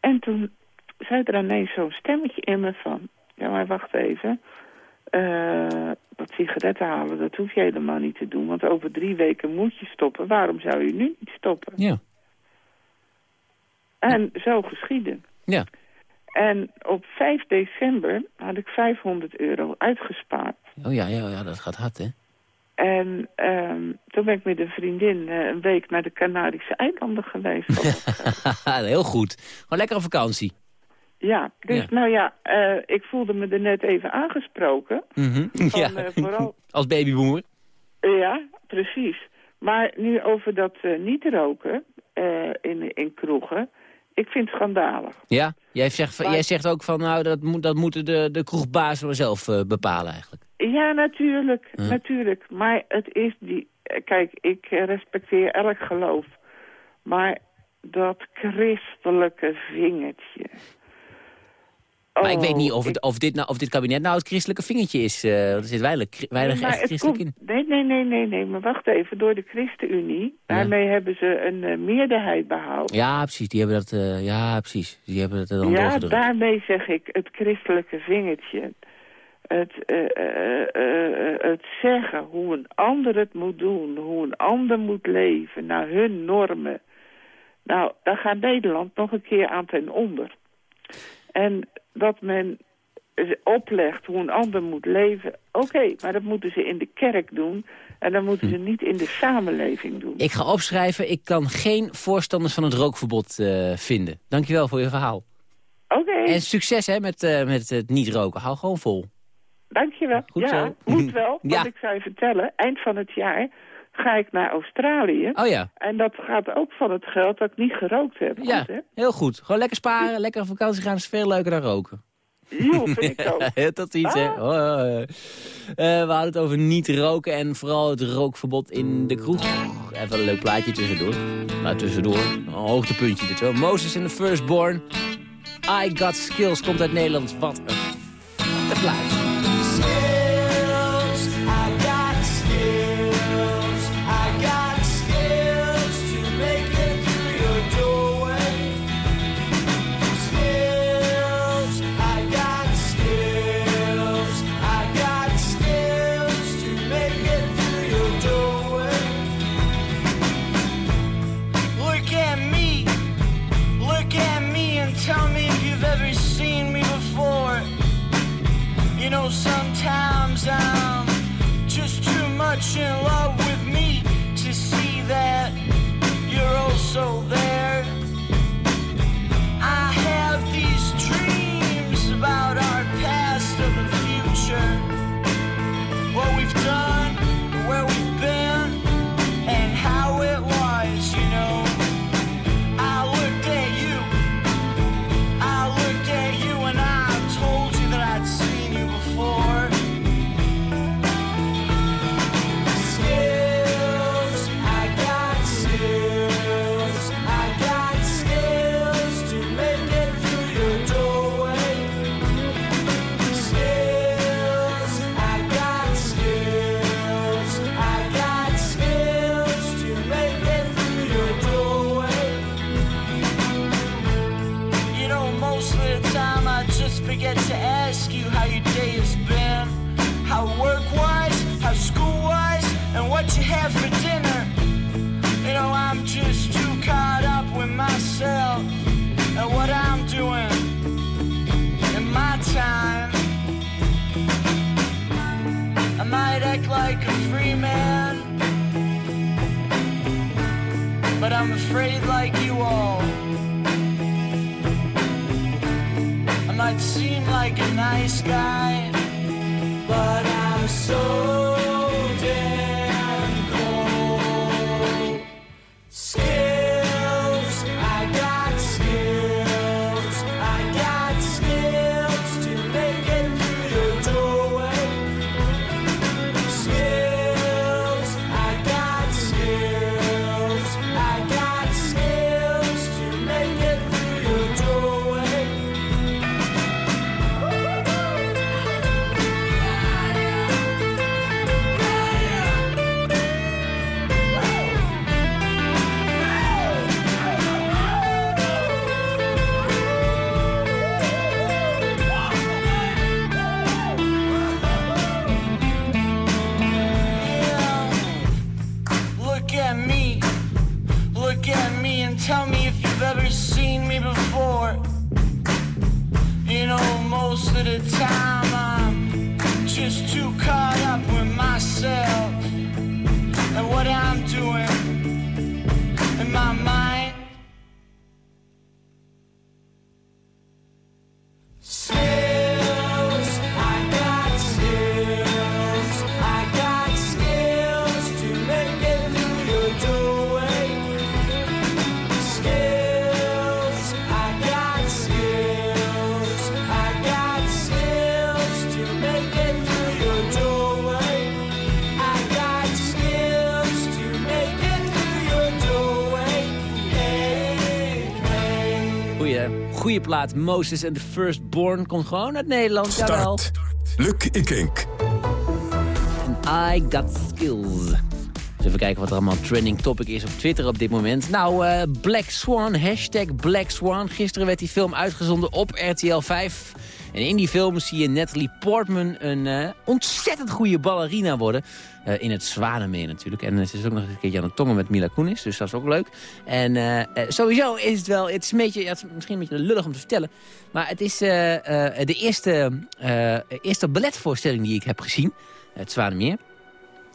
En toen zei er ineens zo'n stemmetje in me van... Ja, maar wacht even. Eh, dat sigaretten halen, dat hoef je helemaal niet te doen. Want over drie weken moet je stoppen. Waarom zou je nu niet stoppen? Ja. En zo geschieden. Ja. En op 5 december had ik 500 euro uitgespaard. Oh ja, ja, ja, dat gaat hard, hè? En ehm, toen ben ik met een vriendin eh, een week naar de Canarische eilanden geweest. Heel goed. Gewoon lekker op vakantie. ja, dus Ja. nou ja, eh, ik voelde me er net even aangesproken. Mhm. Van, ja. vooral- Als babyboomer. Ja, precies. Maar nu over dat niet roken in, in kroegen. Ik vind het schandalig. Ja, jij zegt, Maar- jij zegt ook van nou, dat, moet, dat moeten de, de kroegbazen zelf eh, bepalen eigenlijk. Ja, natuurlijk. Ja. Natuurlijk. Maar het is die... eh, Kijk, ik respecteer elk geloof. Maar dat christelijke vingertje... Maar ik weet Oh, niet of, het, of, dit nou, of dit kabinet nou het christelijke vingertje is. want er zit weinig, Nee, echt christelijk komt- in. Nee, nee, nee, nee, nee. Maar wacht even. Door de ChristenUnie, Ja. daarmee hebben ze een eh, meerderheid behaald. Ja, precies. Die hebben dat, eh, ja, precies. Die hebben er dan Ja, daarmee zeg ik het christelijke vingertje. Het, het zeggen hoe een ander het moet doen, hoe een ander moet leven, naar hun normen. Nou, daar gaat Nederland nog een keer aan ten onder. En dat men oplegt hoe een ander moet leven, oké, maar dat moeten ze in de kerk doen. En dan moeten ze niet in de samenleving doen. Ik ga opschrijven, ik kan geen voorstanders van het rookverbod eh, vinden. Dankjewel voor je verhaal. Oké. En succes hè, met, eh, met het niet roken. Hou gewoon vol. Dankjewel. Goed ja, zo. moet wel. Want Ja. ik zou je vertellen, eind van het jaar ga ik naar Australië. Oh ja. En dat gaat ook van het geld dat ik niet gerookt heb. Ja, Goed, heel goed. Gewoon lekker sparen, lekker op vakantie gaan is veel leuker dan roken. Jo, vind ik ook. Tot ziens, hè. Ah. Eh, we hadden het over niet roken en vooral het rookverbod in de kroeg. Even een leuk plaatje tussendoor. Nou, tussendoor. Een hoogtepuntje dit wel. Moses in the Firstborn. I Got Skills komt uit Nederland. Wat een vette like a free man, but I'm afraid like you all. I might seem like a nice guy, but I'm so hey. Goeie, goeie plaat. Moses and the Firstborn komt gewoon uit Nederland. Jawel. Start. Luc Ikink. I got skills. Dus even kijken wat er allemaal trending topic is op Twitter op dit moment. Nou, eh, Black Swan, hashtag Black Swan. Gisteren werd die film uitgezonden op RTL 5. En in die film zie je Natalie Portman een eh, ontzettend goede ballerina worden. Eh, in het Zwanenmeer natuurlijk. En ze is ook nog een keertje aan het tongen met Mila Kunis. Dus dat is ook leuk. En eh, sowieso is het wel... Het is, een beetje, het is misschien een beetje lullig om te vertellen. Maar het is de eerste, eerste balletvoorstelling die ik heb gezien. Het Zwanenmeer.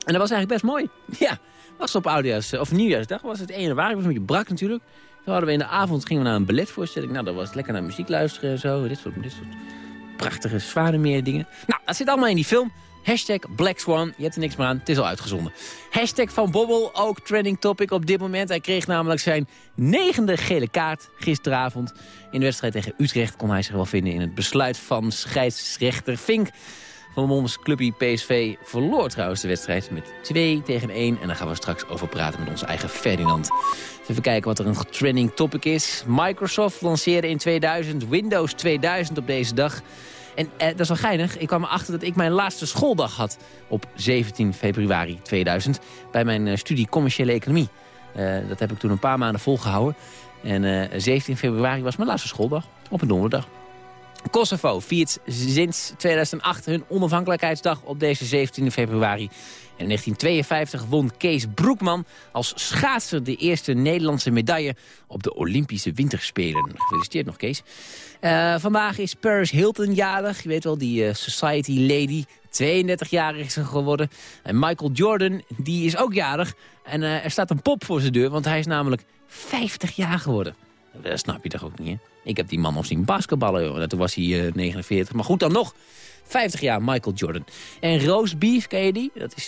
En dat was eigenlijk best mooi. Ja, was op oudejaarsdag, of nieuwjaarsdag, was het 1 januari, was een beetje brak natuurlijk. Toen hadden we in de avond, gingen we naar een balletvoorstelling. Nou, dat was lekker naar muziek luisteren en zo. Dit soort, dit soort prachtige zwaardemeer dingen. Nou, dat zit allemaal in die film. Hashtag Black Swan. Je hebt er niks meer aan. Het is al uitgezonden. Hashtag Van Bobbel. Ook trending topic op dit moment. Hij kreeg namelijk zijn negende gele kaart gisteravond. In de wedstrijd tegen Utrecht kon hij zich wel vinden in het besluit van scheidsrechter Fink. Van Moms clubje PSV verloor trouwens de wedstrijd met 2 tegen 1. En daar gaan we straks over praten met onze eigen Ferdinand. Even kijken wat er een trending topic is. Microsoft lanceerde in 2000 Windows 2000 op deze dag. En eh, dat is wel geinig. Ik kwam erachter dat ik mijn laatste schooldag had op 17 februari 2000... bij mijn eh, studie commerciële economie. Eh, dat heb ik toen een paar maanden volgehouden. En eh 17 februari was mijn laatste schooldag op een donderdag. Kosovo viert sinds 2008 hun onafhankelijkheidsdag op deze 17 februari. En in 1952 won Kees Broekman als schaatser de eerste Nederlandse medaille op de Olympische Winterspelen. Gefeliciteerd nog, Kees. Eh, vandaag is Paris Hilton jarig. Je weet wel, die eh, Society Lady. 32 jaar is ze geworden. En Michael Jordan, die is ook jarig. En eh, er staat een pop voor zijn deur, want hij is namelijk 50 jaar geworden. Dat snap je toch ook niet, hè? Ik heb die man nog zien basketballen, joh. toen was hij eh, 49. Maar goed, dan nog. 50 jaar, Michael Jordan. En Rose Beef, ken je die? Dat is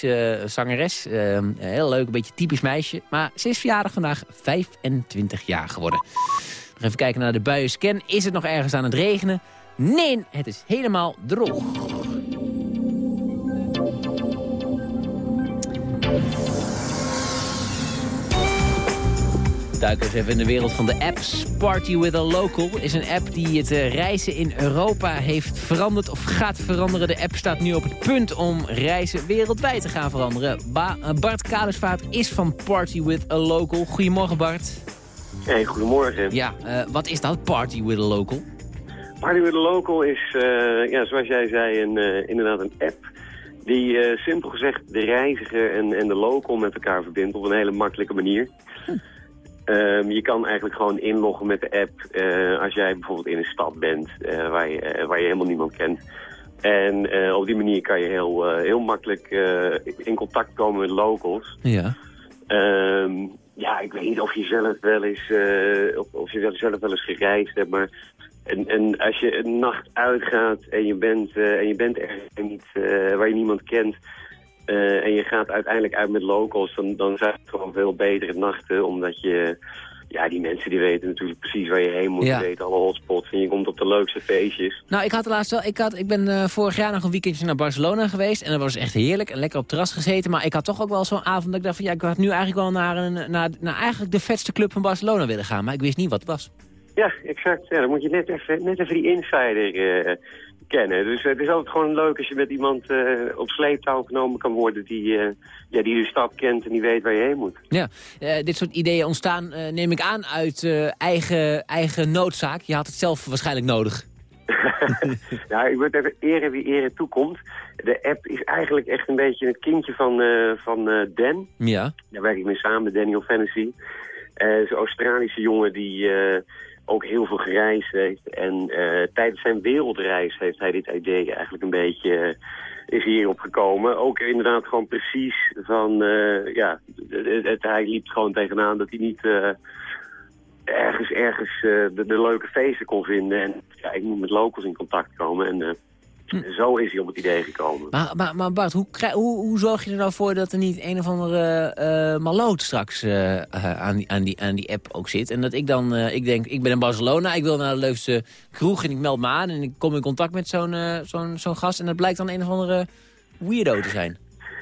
zangeres. Eh, heel leuk, een beetje typisch meisje. Maar ze is verjaardag vandaag 25 jaar geworden. Even kijken naar de buienscan. Is het nog ergens aan het regenen? Nee, het is helemaal droog. Duiken even in de wereld van de apps. Party with a Local is een app die het eh, reizen in Europa heeft veranderd of gaat veranderen. De app staat nu op het punt om reizen wereldwijd te gaan veranderen. Eh, Bart Kadersvaart is van Party with a Local. Goedemorgen Bart. Hey, goedemorgen. Ja, eh, wat is dat, Party with a Local? Party with a Local is, eh, ja, zoals jij zei, een, eh, inderdaad een app die simpel gezegd de reiziger en, en de local met elkaar verbindt op een hele makkelijke manier. Ehm, je kan eigenlijk gewoon inloggen met de app als jij bijvoorbeeld in een stad bent waar, je, waar je helemaal niemand kent. En op die manier kan je heel, heel makkelijk in contact komen met locals. Ja. Ehm, ja, ik weet niet of je zelf wel eens, eh, of, je zelf wel eens gereisd hebt, maar en, en als je een nacht uitgaat en je bent, eh, en je bent ergens niet, eh, waar je niemand kent en je gaat uiteindelijk uit met locals, dan, dan zijn het gewoon veel betere nachten, omdat je, ja, die mensen die weten natuurlijk precies waar je heen moet, Ja. die weten alle hotspots en je komt op de leukste feestjes. Nou, ik had laatst wel, ik, had, ik ben eh, vorig jaar nog een weekendje naar Barcelona geweest. En dat was echt heerlijk en lekker op het terras gezeten. Maar ik had toch ook wel zo'n avond dat ik dacht van ja, ik had nu eigenlijk wel naar, een, naar, naar eigenlijk de vetste club van Barcelona willen gaan. Maar ik wist niet wat het was. Ja, exact. Ja, dan moet je net even, net even die insider eh, kennen. Dus eh, het is altijd gewoon leuk als je met iemand eh, op sleeptouw genomen kan worden die, eh, ja, die de stad kent en die weet waar je heen moet. Ja, dit soort ideeën ontstaan, neem ik aan, uit eigen, eigen noodzaak. Je had het zelf waarschijnlijk nodig. ja, ik wil even eren wie eren toekomt. De app is eigenlijk echt een beetje het kindje van, van Dan. Ja. Daar werk ik mee samen, Daniel Fantasy. Eh is een Australische jongen die ook heel veel gereisd heeft. En eh, tijdens zijn wereldreis heeft hij dit idee eigenlijk een beetje... eh, is hierop gekomen. Ook inderdaad gewoon precies van... eh, ja, het, hij liep gewoon tegenaan dat hij niet... ergens, ergens de, de leuke feesten kon vinden. En ja, ik moet met locals in contact komen. En zo is hij op het idee gekomen. Maar, maar, maar Bart, hoe, hoe, hoe zorg je er nou voor dat er niet een of andere eh maloot straks eh, eh, aan, die, aan, die, aan die app ook zit? En dat ik dan, ik denk, ik ben in Barcelona, ik wil naar de leukste kroeg en ik meld me aan en ik kom in contact met zo'n zo'n zo'n gast en dat blijkt dan een of andere weirdo te zijn.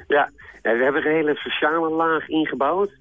Ja, ja, we hebben een hele sociale laag ingebouwd.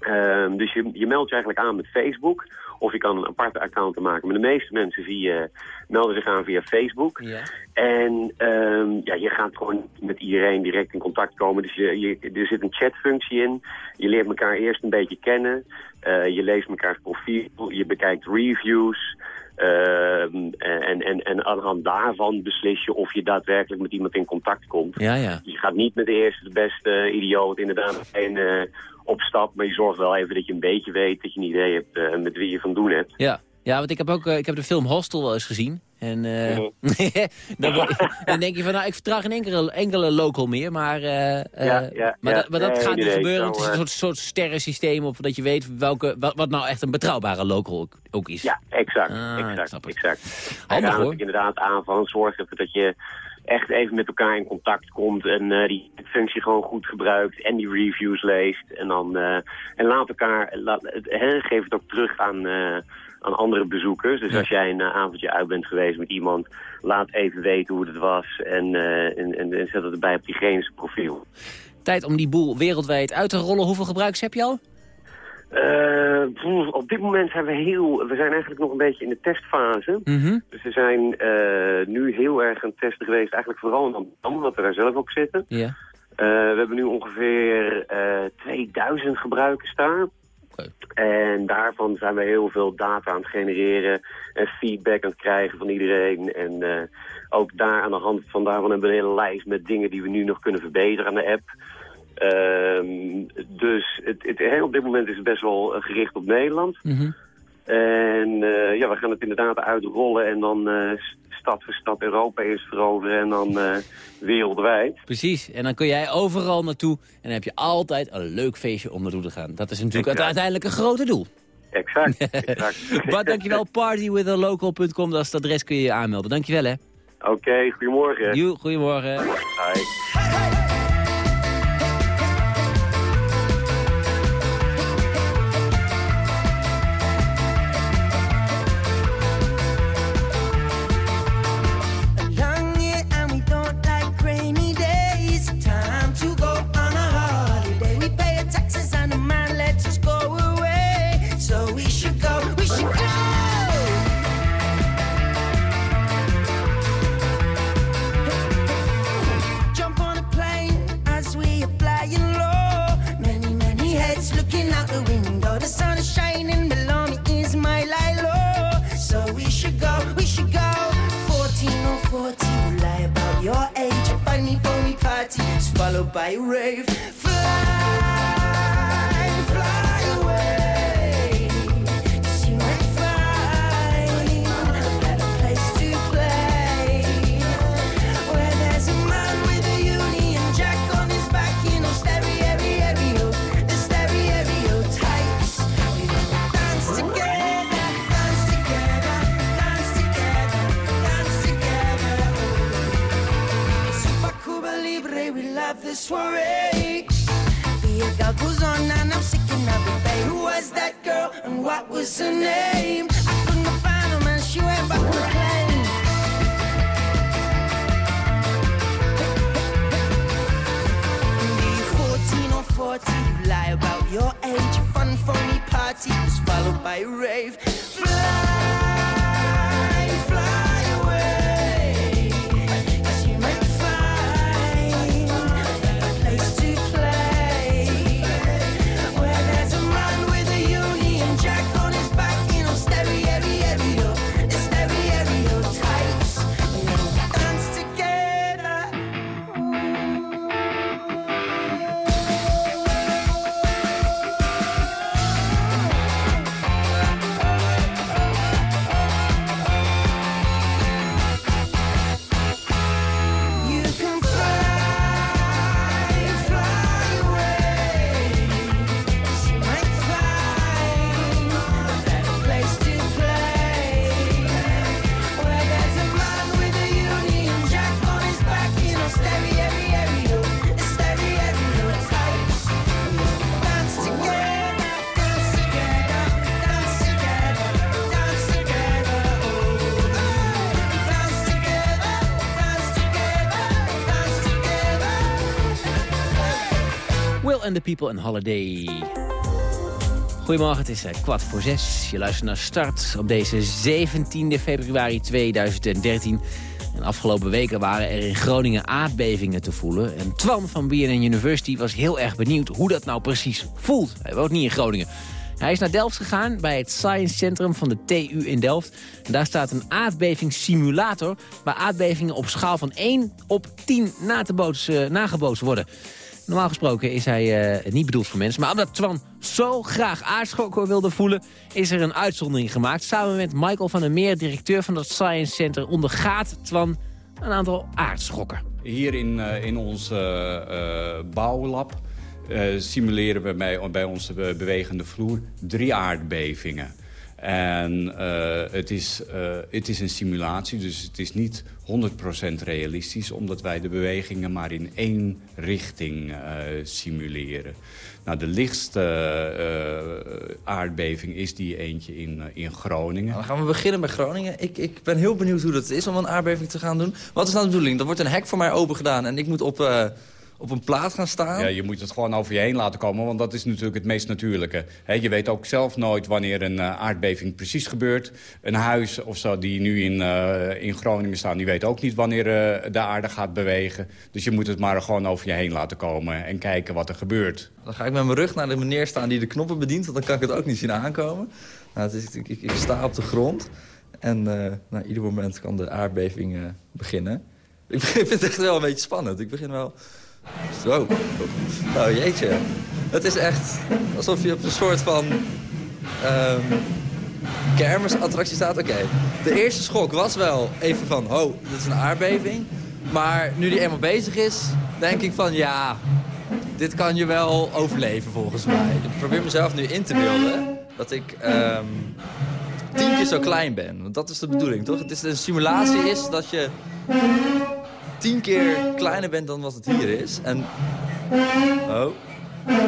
Ehm, dus je, je meldt je eigenlijk aan met Facebook. Of je kan een aparte account maken. Maar de meeste mensen via, melden zich aan via Facebook. Ja. En ehm, ja, je gaat gewoon met iedereen direct in contact komen. Dus je, je, er zit een chatfunctie in. Je leert elkaar eerst een beetje kennen. Eh, je leest mekaars profiel. Je bekijkt reviews. Ehm, en, en, en aan de hand daarvan beslis je of je daadwerkelijk met iemand in contact komt. Ja, ja. Je gaat niet met de eerste, de beste idioot inderdaad meteen eh, op stap. Maar je zorgt wel even dat je een beetje weet, dat je een idee hebt eh, met wie je van doen hebt. Ja. Ja, want ik heb ook eh, ik heb de film Hostel wel eens gezien. En eh, dan, word- dan denk je van, nou, ik vertrouw geen enkele, enkele local meer. Maar, Ja, ja, maar, ja. dat, maar dat Nee, gaat niet nee, gebeuren. Het is een soort, soort sterrensysteem op dat je weet welke, wat, wat nou echt een betrouwbare local ook, ook is. Ja, exact. Ah, exact, exact. Handig, hoor. inderdaad aan van zorg ervoor dat je echt even met elkaar in contact komt en eh, die functie gewoon goed gebruikt en die reviews leest. En, dan, eh, en laat elkaar, laat, hè, geef het ook terug aan, eh, aan andere bezoekers. Dus als jij een avondje uit bent geweest met iemand, laat even weten hoe het was en, en, en, en zet het erbij op diegene profiel. Tijd om die boel wereldwijd uit te rollen. Hoeveel gebruikers heb je al? Eh, op dit moment zijn we heel... We zijn eigenlijk nog een beetje in de testfase. Mhm. Dus we zijn eh, nu heel erg aan het testen geweest. Eigenlijk vooral in Amsterdam, omdat we daar zelf ook zitten. Ja. Eh, we hebben nu ongeveer eh 2000 gebruikers daar. En daarvan zijn we heel veel data aan het genereren en feedback aan het krijgen van iedereen. En ook daar aan de hand van daarvan hebben we een hele lijst met dingen die we nu nog kunnen verbeteren aan de app. Ehm, dus het, het, op dit moment is het best wel eh, gericht op Nederland. Mhm. En eh, ja, we gaan het inderdaad uitrollen en dan eh, stad voor stad Europa eerst veroveren en dan eh, wereldwijd. Precies. En dan kun jij overal naartoe en dan heb je altijd een leuk feestje om naartoe te gaan. Dat is natuurlijk Exact. uiteindelijk een grote doel. Exact, exact. Bart, dankjewel. Partywithalocal.com, dat is het adres, kun je je aanmelden. Dankjewel hè. Oké, goedemorgen. Jo, goedemorgen. Hi. By rave. This soiree. The eh? girl goes on and I'm sick and it, babe. Who was that girl and what was her name? I couldn't find her, man. She went back to plane. 14 or 40, you lie about your age. A fun, phony party is followed by a rave. Fly and the People and Holiday. Goedemorgen, het is eh, kwart voor zes. Je luistert naar Start op deze 17 februari 2013. En afgelopen weken waren er in Groningen aardbevingen te voelen. En Twan van BNN University was heel erg benieuwd hoe dat nou precies voelt. Hij woont niet in Groningen. Hij is naar Delft gegaan bij het Science Centrum van de TU in Delft. En daar staat een aardbevingssimulator... waar aardbevingen op schaal van 1 op 10 na te bootsen- nagebootst worden. Normaal gesproken is hij uh, niet bedoeld voor mensen. Maar omdat Twan zo graag aardschokken wilde voelen... is er een uitzondering gemaakt. Samen met Michael van der Meer, directeur van dat Science Center... ondergaat Twan een aantal aardschokken. Hier in, uh, in ons uh, bouwlab simuleren we bij, bij onze bewegende vloer drie aardbevingen. En uh, het, is, uh, het is een simulatie, dus het is niet 100% realistisch... omdat wij de bewegingen maar in één richting uh, simuleren. Nou, de lichtste aardbeving is die eentje in, in Groningen. Nou, dan gaan we beginnen bij Groningen. Ik, ik ben heel benieuwd hoe dat is om een aardbeving te gaan doen. Wat is nou de bedoeling? Er wordt een hek voor mij open gedaan en ik moet op op een plaat gaan staan? Ja, je moet het gewoon over je heen laten komen, want dat is natuurlijk het meest natuurlijke. je weet ook zelf nooit wanneer een uh, aardbeving precies gebeurt. Een huis of zo die nu in, uh, in Groningen staan, die weet ook niet wanneer uh, de aarde gaat bewegen. Dus je moet het maar gewoon over je heen laten komen en kijken wat er gebeurt. Dan ga ik met mijn rug naar de meneer staan die de knoppen bedient, want dan kan ik het ook niet zien aankomen. Nou, het is, ik, ik, ik, sta op de grond en nou, ieder moment kan de aardbeving beginnen. Ik vind het echt wel een beetje spannend. Ik begin wel zo. Oh jeetje. Het is echt alsof je op een soort van um, kermisattractie staat. Oké, de eerste schok was wel even van, oh, dit is een aardbeving. Maar nu die eenmaal bezig is, denk ik van, ja, dit kan je wel overleven volgens mij. Ik probeer mezelf nu in te beelden dat ik um, tien keer zo klein ben. Want dat is de bedoeling, toch? Het is een simulatie is dat je tien keer kleiner bent dan wat het hier is. En... Oh.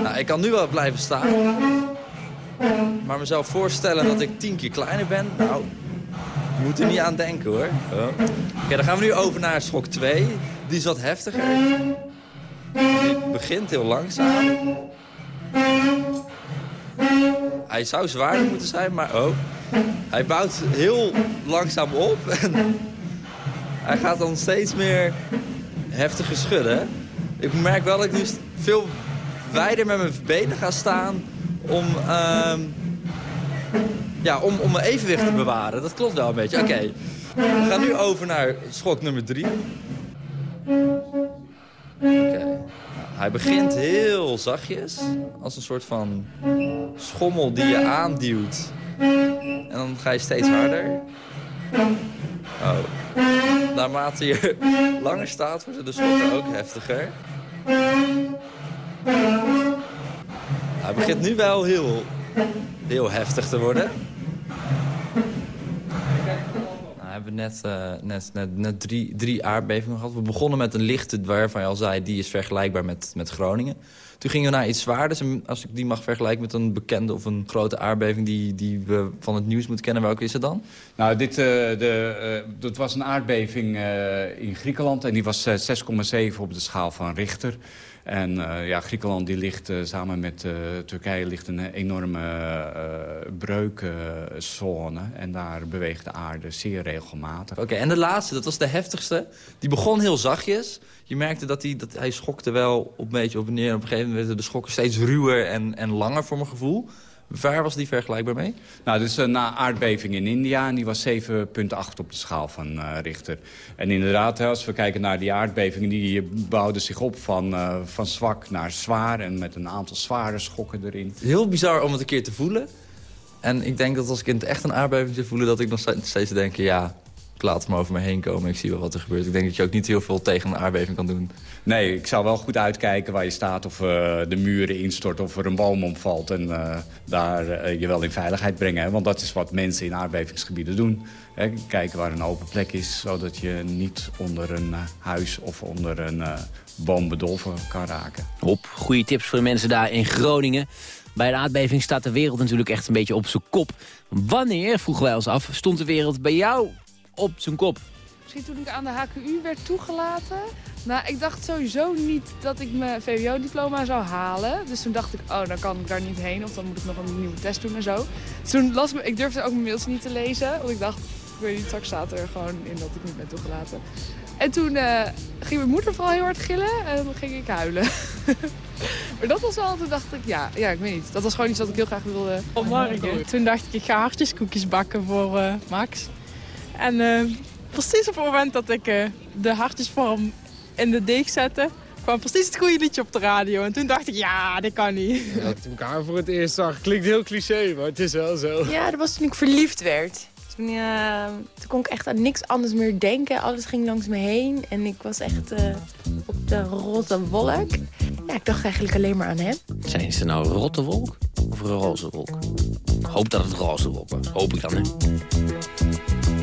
Nou, ik kan nu wel blijven staan. Maar mezelf voorstellen dat ik tien keer kleiner ben, nou, je moet er niet aan denken hoor. Oh. Oké, dan gaan we nu over naar schok 2. Die is wat heftiger. Die begint heel langzaam. Hij zou zwaarder moeten zijn, maar oh. Hij bouwt heel langzaam op. En hij gaat dan steeds meer heftiger schudden. Ik merk wel dat ik nu veel wijder met mijn benen ga staan om, uh, ja, om, om mijn evenwicht te bewaren. Dat klopt wel een beetje. Oké, we gaan nu over naar schok nummer drie. Oké. Hij begint heel zachtjes, als een soort van schommel die je aanduwt. En dan ga je steeds harder. Oh. Naarmate je langer staat, worden de schokken ook heftiger. Hij begint nu wel heel, heel heftig te worden. We hebben net, uh, net, net, net drie, drie aardbevingen gehad. We begonnen met een lichte waarvan je al zei... die is vergelijkbaar met, met Groningen. Toen gingen we naar iets zwaarders. Als ik die mag vergelijken met een bekende of een grote aardbeving... die, die we van het nieuws moeten kennen, welke is het dan? Nou, dit, uh, de, uh, dat was een aardbeving in Griekenland. En die was 6,7 op de schaal van Richter. En uh, ja, Griekenland die ligt uh, samen met uh, Turkije ligt een enorme breukzone. en daar beweegt de aarde zeer regelmatig. Oké, en de laatste, dat was de heftigste. Die begon heel zachtjes. Je merkte dat hij, dat hij schokte wel op een beetje op en neer. Op een gegeven moment werden de schokken steeds ruwer en, en langer voor mijn gevoel. Waar was die vergelijkbaar mee? Nou, dus een aardbeving in India en die was 7,8 op de schaal van uh, Richter. En inderdaad, als we kijken naar die aardbevingen, die bouwden zich op van, uh, van zwak naar zwaar... en met een aantal zware schokken erin. Heel bizar om het een keer te voelen. En ik denk dat als ik in het echt een aardbeving zou voelen... dat ik nog steeds denk, ja, ik laat hem over me heen komen. Ik zie wel wat er gebeurt. Ik denk dat je ook niet heel veel tegen een aardbeving kan doen. Nee, ik zou wel goed uitkijken waar je staat. Of uh, de muren instorten of er een boom omvalt. En uh, daar uh, je wel in veiligheid brengen. Hè? Want dat is wat mensen in aardbevingsgebieden doen. Hè? Kijken waar een open plek is. Zodat je niet onder een huis of onder een boom bedolven kan raken. Op, goede tips voor de mensen daar in Groningen. Bij de aardbeving staat de wereld natuurlijk echt een beetje op zijn kop. Wanneer, vroegen wij ons af, stond de wereld bij jou op zijn kop. Misschien toen ik aan de HKU werd toegelaten. Nou, ik dacht sowieso niet dat ik mijn VWO-diploma zou halen. Dus toen dacht ik, oh, dan kan ik daar niet heen. Of dan moet ik nog een nieuwe test doen en zo. Toen las ik, ik durfde ook mijn mails niet te lezen. Want ik dacht, ik weet niet, straks staat er gewoon in dat ik niet ben toegelaten. En toen uh, ging mijn moeder vooral heel hard gillen en dan ging ik huilen. maar dat was wel, toen dacht ik, ja, ja, ik weet niet. Dat was gewoon iets wat ik heel graag wilde. Morgen. Toen dacht ik, ik ga hartjeskoekjes bakken voor uh, Max. En uh, precies op het moment dat ik uh, de hartjesvorm in de deeg zette, kwam precies het goede liedje op de radio. En toen dacht ik, ja, dit kan niet. Ja, toen ik haar voor het eerst zag, klinkt heel cliché, maar het is wel zo. Ja, dat was toen ik verliefd werd. Toen, eh, toen kon ik echt aan niks anders meer denken. Alles ging langs me heen. En ik was echt eh, op de roze wolk. Ja, ik dacht eigenlijk alleen maar aan hem. Zijn ze nou rotte wolk of een roze wolk? Ik hoop dat het roze wolk was. Hoop ik dan, hè?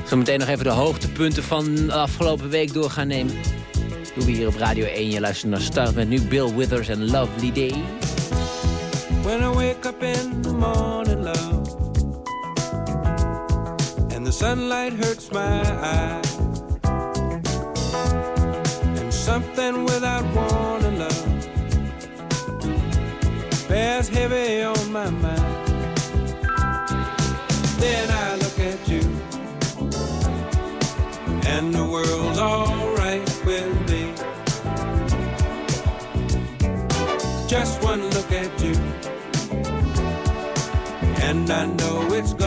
Zometeen nog even de hoogtepunten van de afgelopen week door gaan nemen. Doen we hier op Radio 1. Je luistert naar Start met nu Bill Withers en Lovely Day. When I wake up in the morning, love, and the sunlight hurts my eyes, and something without warning, love, bears heavy on my mind. Then I and the world's alright with me. Just one look at you and I know it's gonna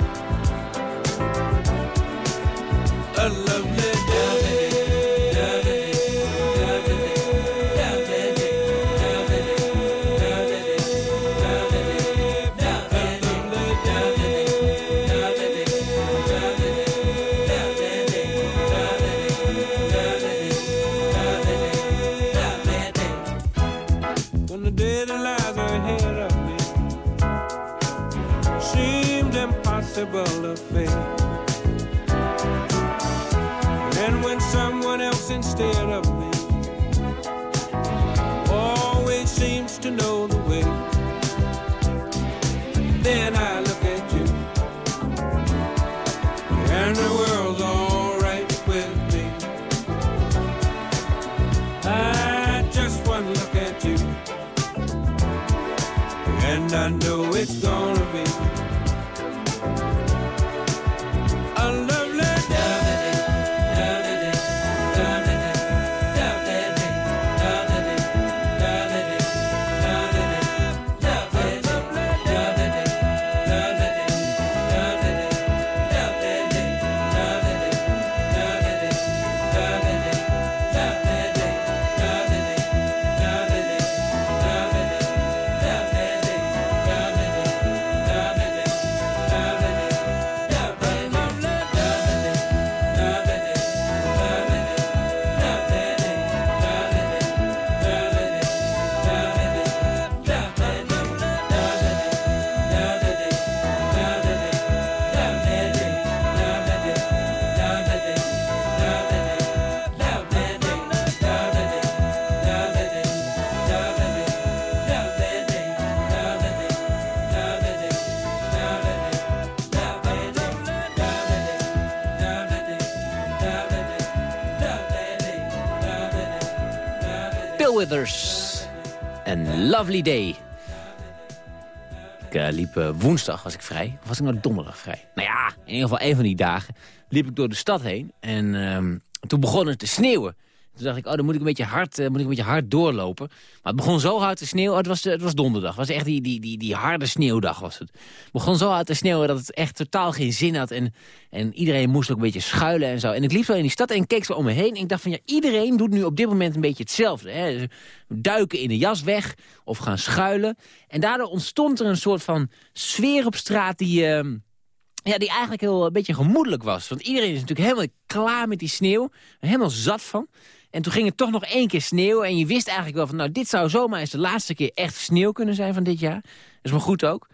Lovely Day. Ik eh, liep eh, woensdag, was ik vrij. Of was ik nou donderdag vrij? Nou ja, in ieder geval een van die dagen liep ik door de stad heen. En ehm, toen begon het te sneeuwen. Toen dacht ik, oh, dan moet ik een beetje hard, eh, moet ik een beetje hard doorlopen. Maar het begon zo hard te sneeuwen. Het, was, het was donderdag. Het was echt die, die, die, die harde sneeuwdag was het. Het begon zo hard te sneeuwen dat het echt totaal geen zin had. En, en iedereen moest ook een beetje schuilen en zo. En ik liep zo in die stad en keek zo om me heen. En ik dacht van, ja, iedereen doet nu op dit moment een beetje hetzelfde. Hè? Dus Duiken in de jas weg of gaan schuilen. En daardoor ontstond er een soort van sfeer op straat die... ehm, ja, die eigenlijk heel een beetje gemoedelijk was. Want iedereen is natuurlijk helemaal klaar met die sneeuw. Helemaal zat van. En toen ging het toch nog één keer sneeuwen. En je wist eigenlijk wel van, nou, dit zou zomaar eens de laatste keer echt sneeuw kunnen zijn van dit jaar. Dat is maar goed ook.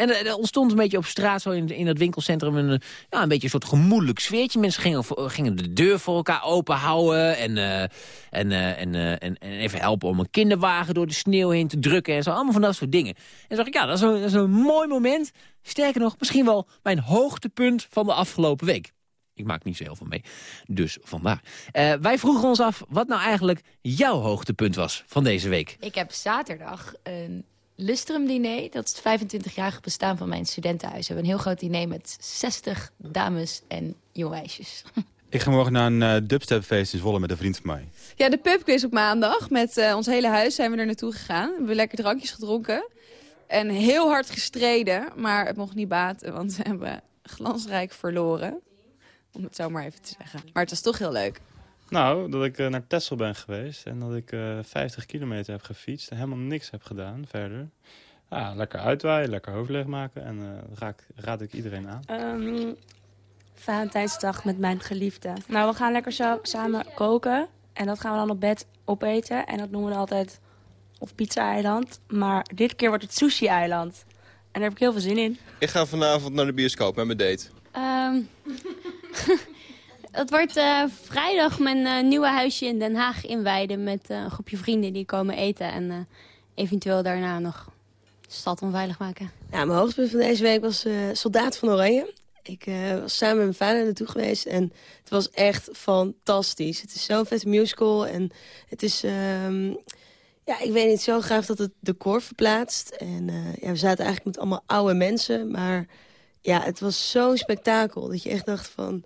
En er, ontstond een beetje op straat, zo in, in dat winkelcentrum, een, ja, een beetje een soort gemoedelijk sfeertje. Mensen gingen, gingen de deur voor elkaar open houden en, eh, en, eh, en, eh, en, en even helpen om een kinderwagen door de sneeuw heen te drukken en zo. Allemaal van dat soort dingen. En dacht ik, ja, dat is, een, dat is een mooi moment. Sterker nog, misschien wel mijn hoogtepunt van de afgelopen week. Ik maak niet zo heel veel mee, dus vandaar. Eh, wij vroegen ons af wat nou eigenlijk jouw hoogtepunt was van deze week. Ik heb zaterdag een Lustrum diner. Dat is het 25-jarig bestaan van mijn studentenhuis. We hebben een heel groot diner met 60 dames en jongmeisjes. Ik ga morgen naar een eh, dubstepfeest in Zwolle met een vriend van mij. Ja, de pubquiz op maandag. Met eh, ons hele huis zijn we er naartoe gegaan. We hebben lekker drankjes gedronken. En heel hard gestreden. Maar het mocht niet baten, want we hebben glansrijk verloren. Om het zo maar even te zeggen. Maar het was toch heel leuk. Nou, dat ik eh, naar Texel ben geweest en dat ik eh 50 kilometer heb gefietst en helemaal niks heb gedaan verder. Ja, lekker uitwaaien, lekker hoofd leegmaken en eh, dat raad, raad ik iedereen aan. Ehm, Valentijnsdag met mijn geliefde. Nou, we gaan lekker zo samen koken. En dat gaan we dan op bed opeten. En dat noemen we altijd of pizza-eiland. Maar dit keer wordt het sushi-eiland. En daar heb ik heel veel zin in. Ik ga vanavond naar de bioscoop met mijn date. Ehm het wordt eh, vrijdag mijn eh, nieuwe huisje in Den Haag inwijden... met eh, een groepje vrienden die komen eten. En eventueel daarna nog de stad onveilig maken. Mijn hoogtepunt van deze week was Soldaat van Oranje. Ik was samen met mijn vader naartoe geweest en het was echt fantastisch. Het is zo'n vette musical en het is... ehm, ja, ik weet niet, zo gaaf dat het decor verplaatst. En ja, we zaten eigenlijk met allemaal oude mensen, maar ja, het was zo'n spektakel. Dat je echt dacht van,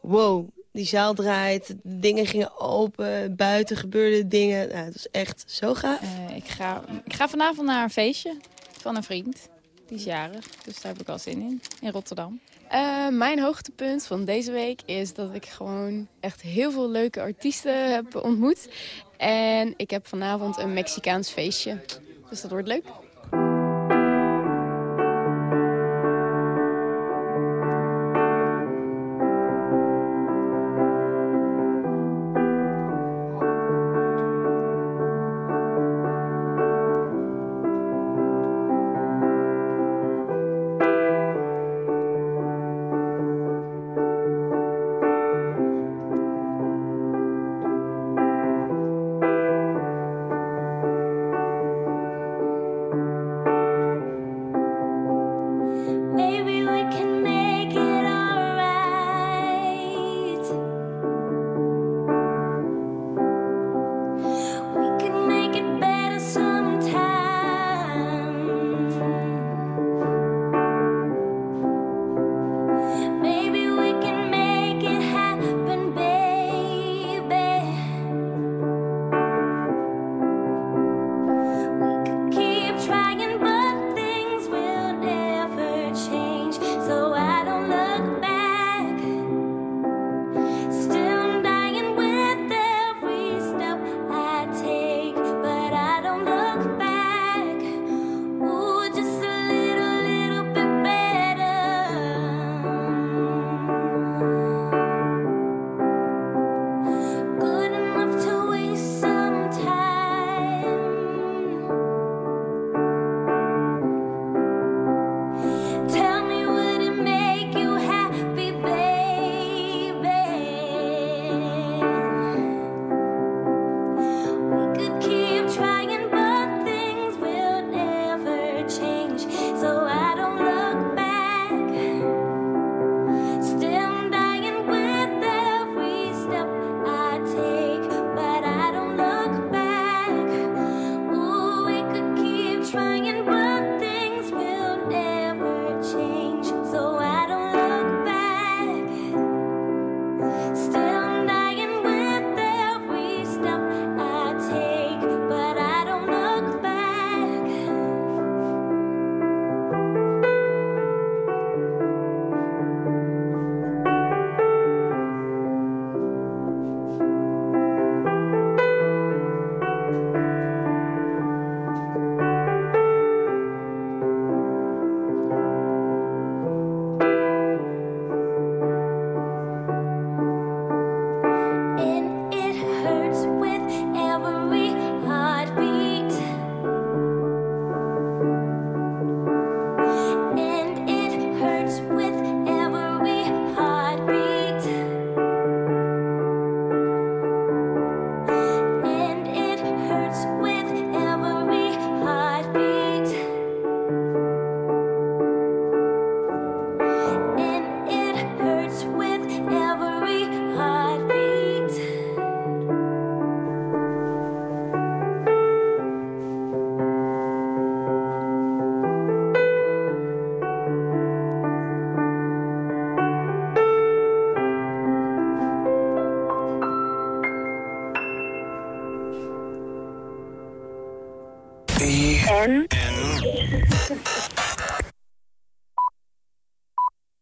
wow, die zaal draait, dingen gingen open, buiten gebeurden dingen. Nou, het was echt zo gaaf. Eh, ik, ga, ik ga vanavond naar een feestje van een vriend. Die is jarig, dus daar heb ik al zin in. In Rotterdam. Eh, mijn hoogtepunt van deze week is dat ik gewoon echt heel veel leuke artiesten heb ontmoet. En ik heb vanavond een Mexicaans feestje. Dus dat wordt leuk.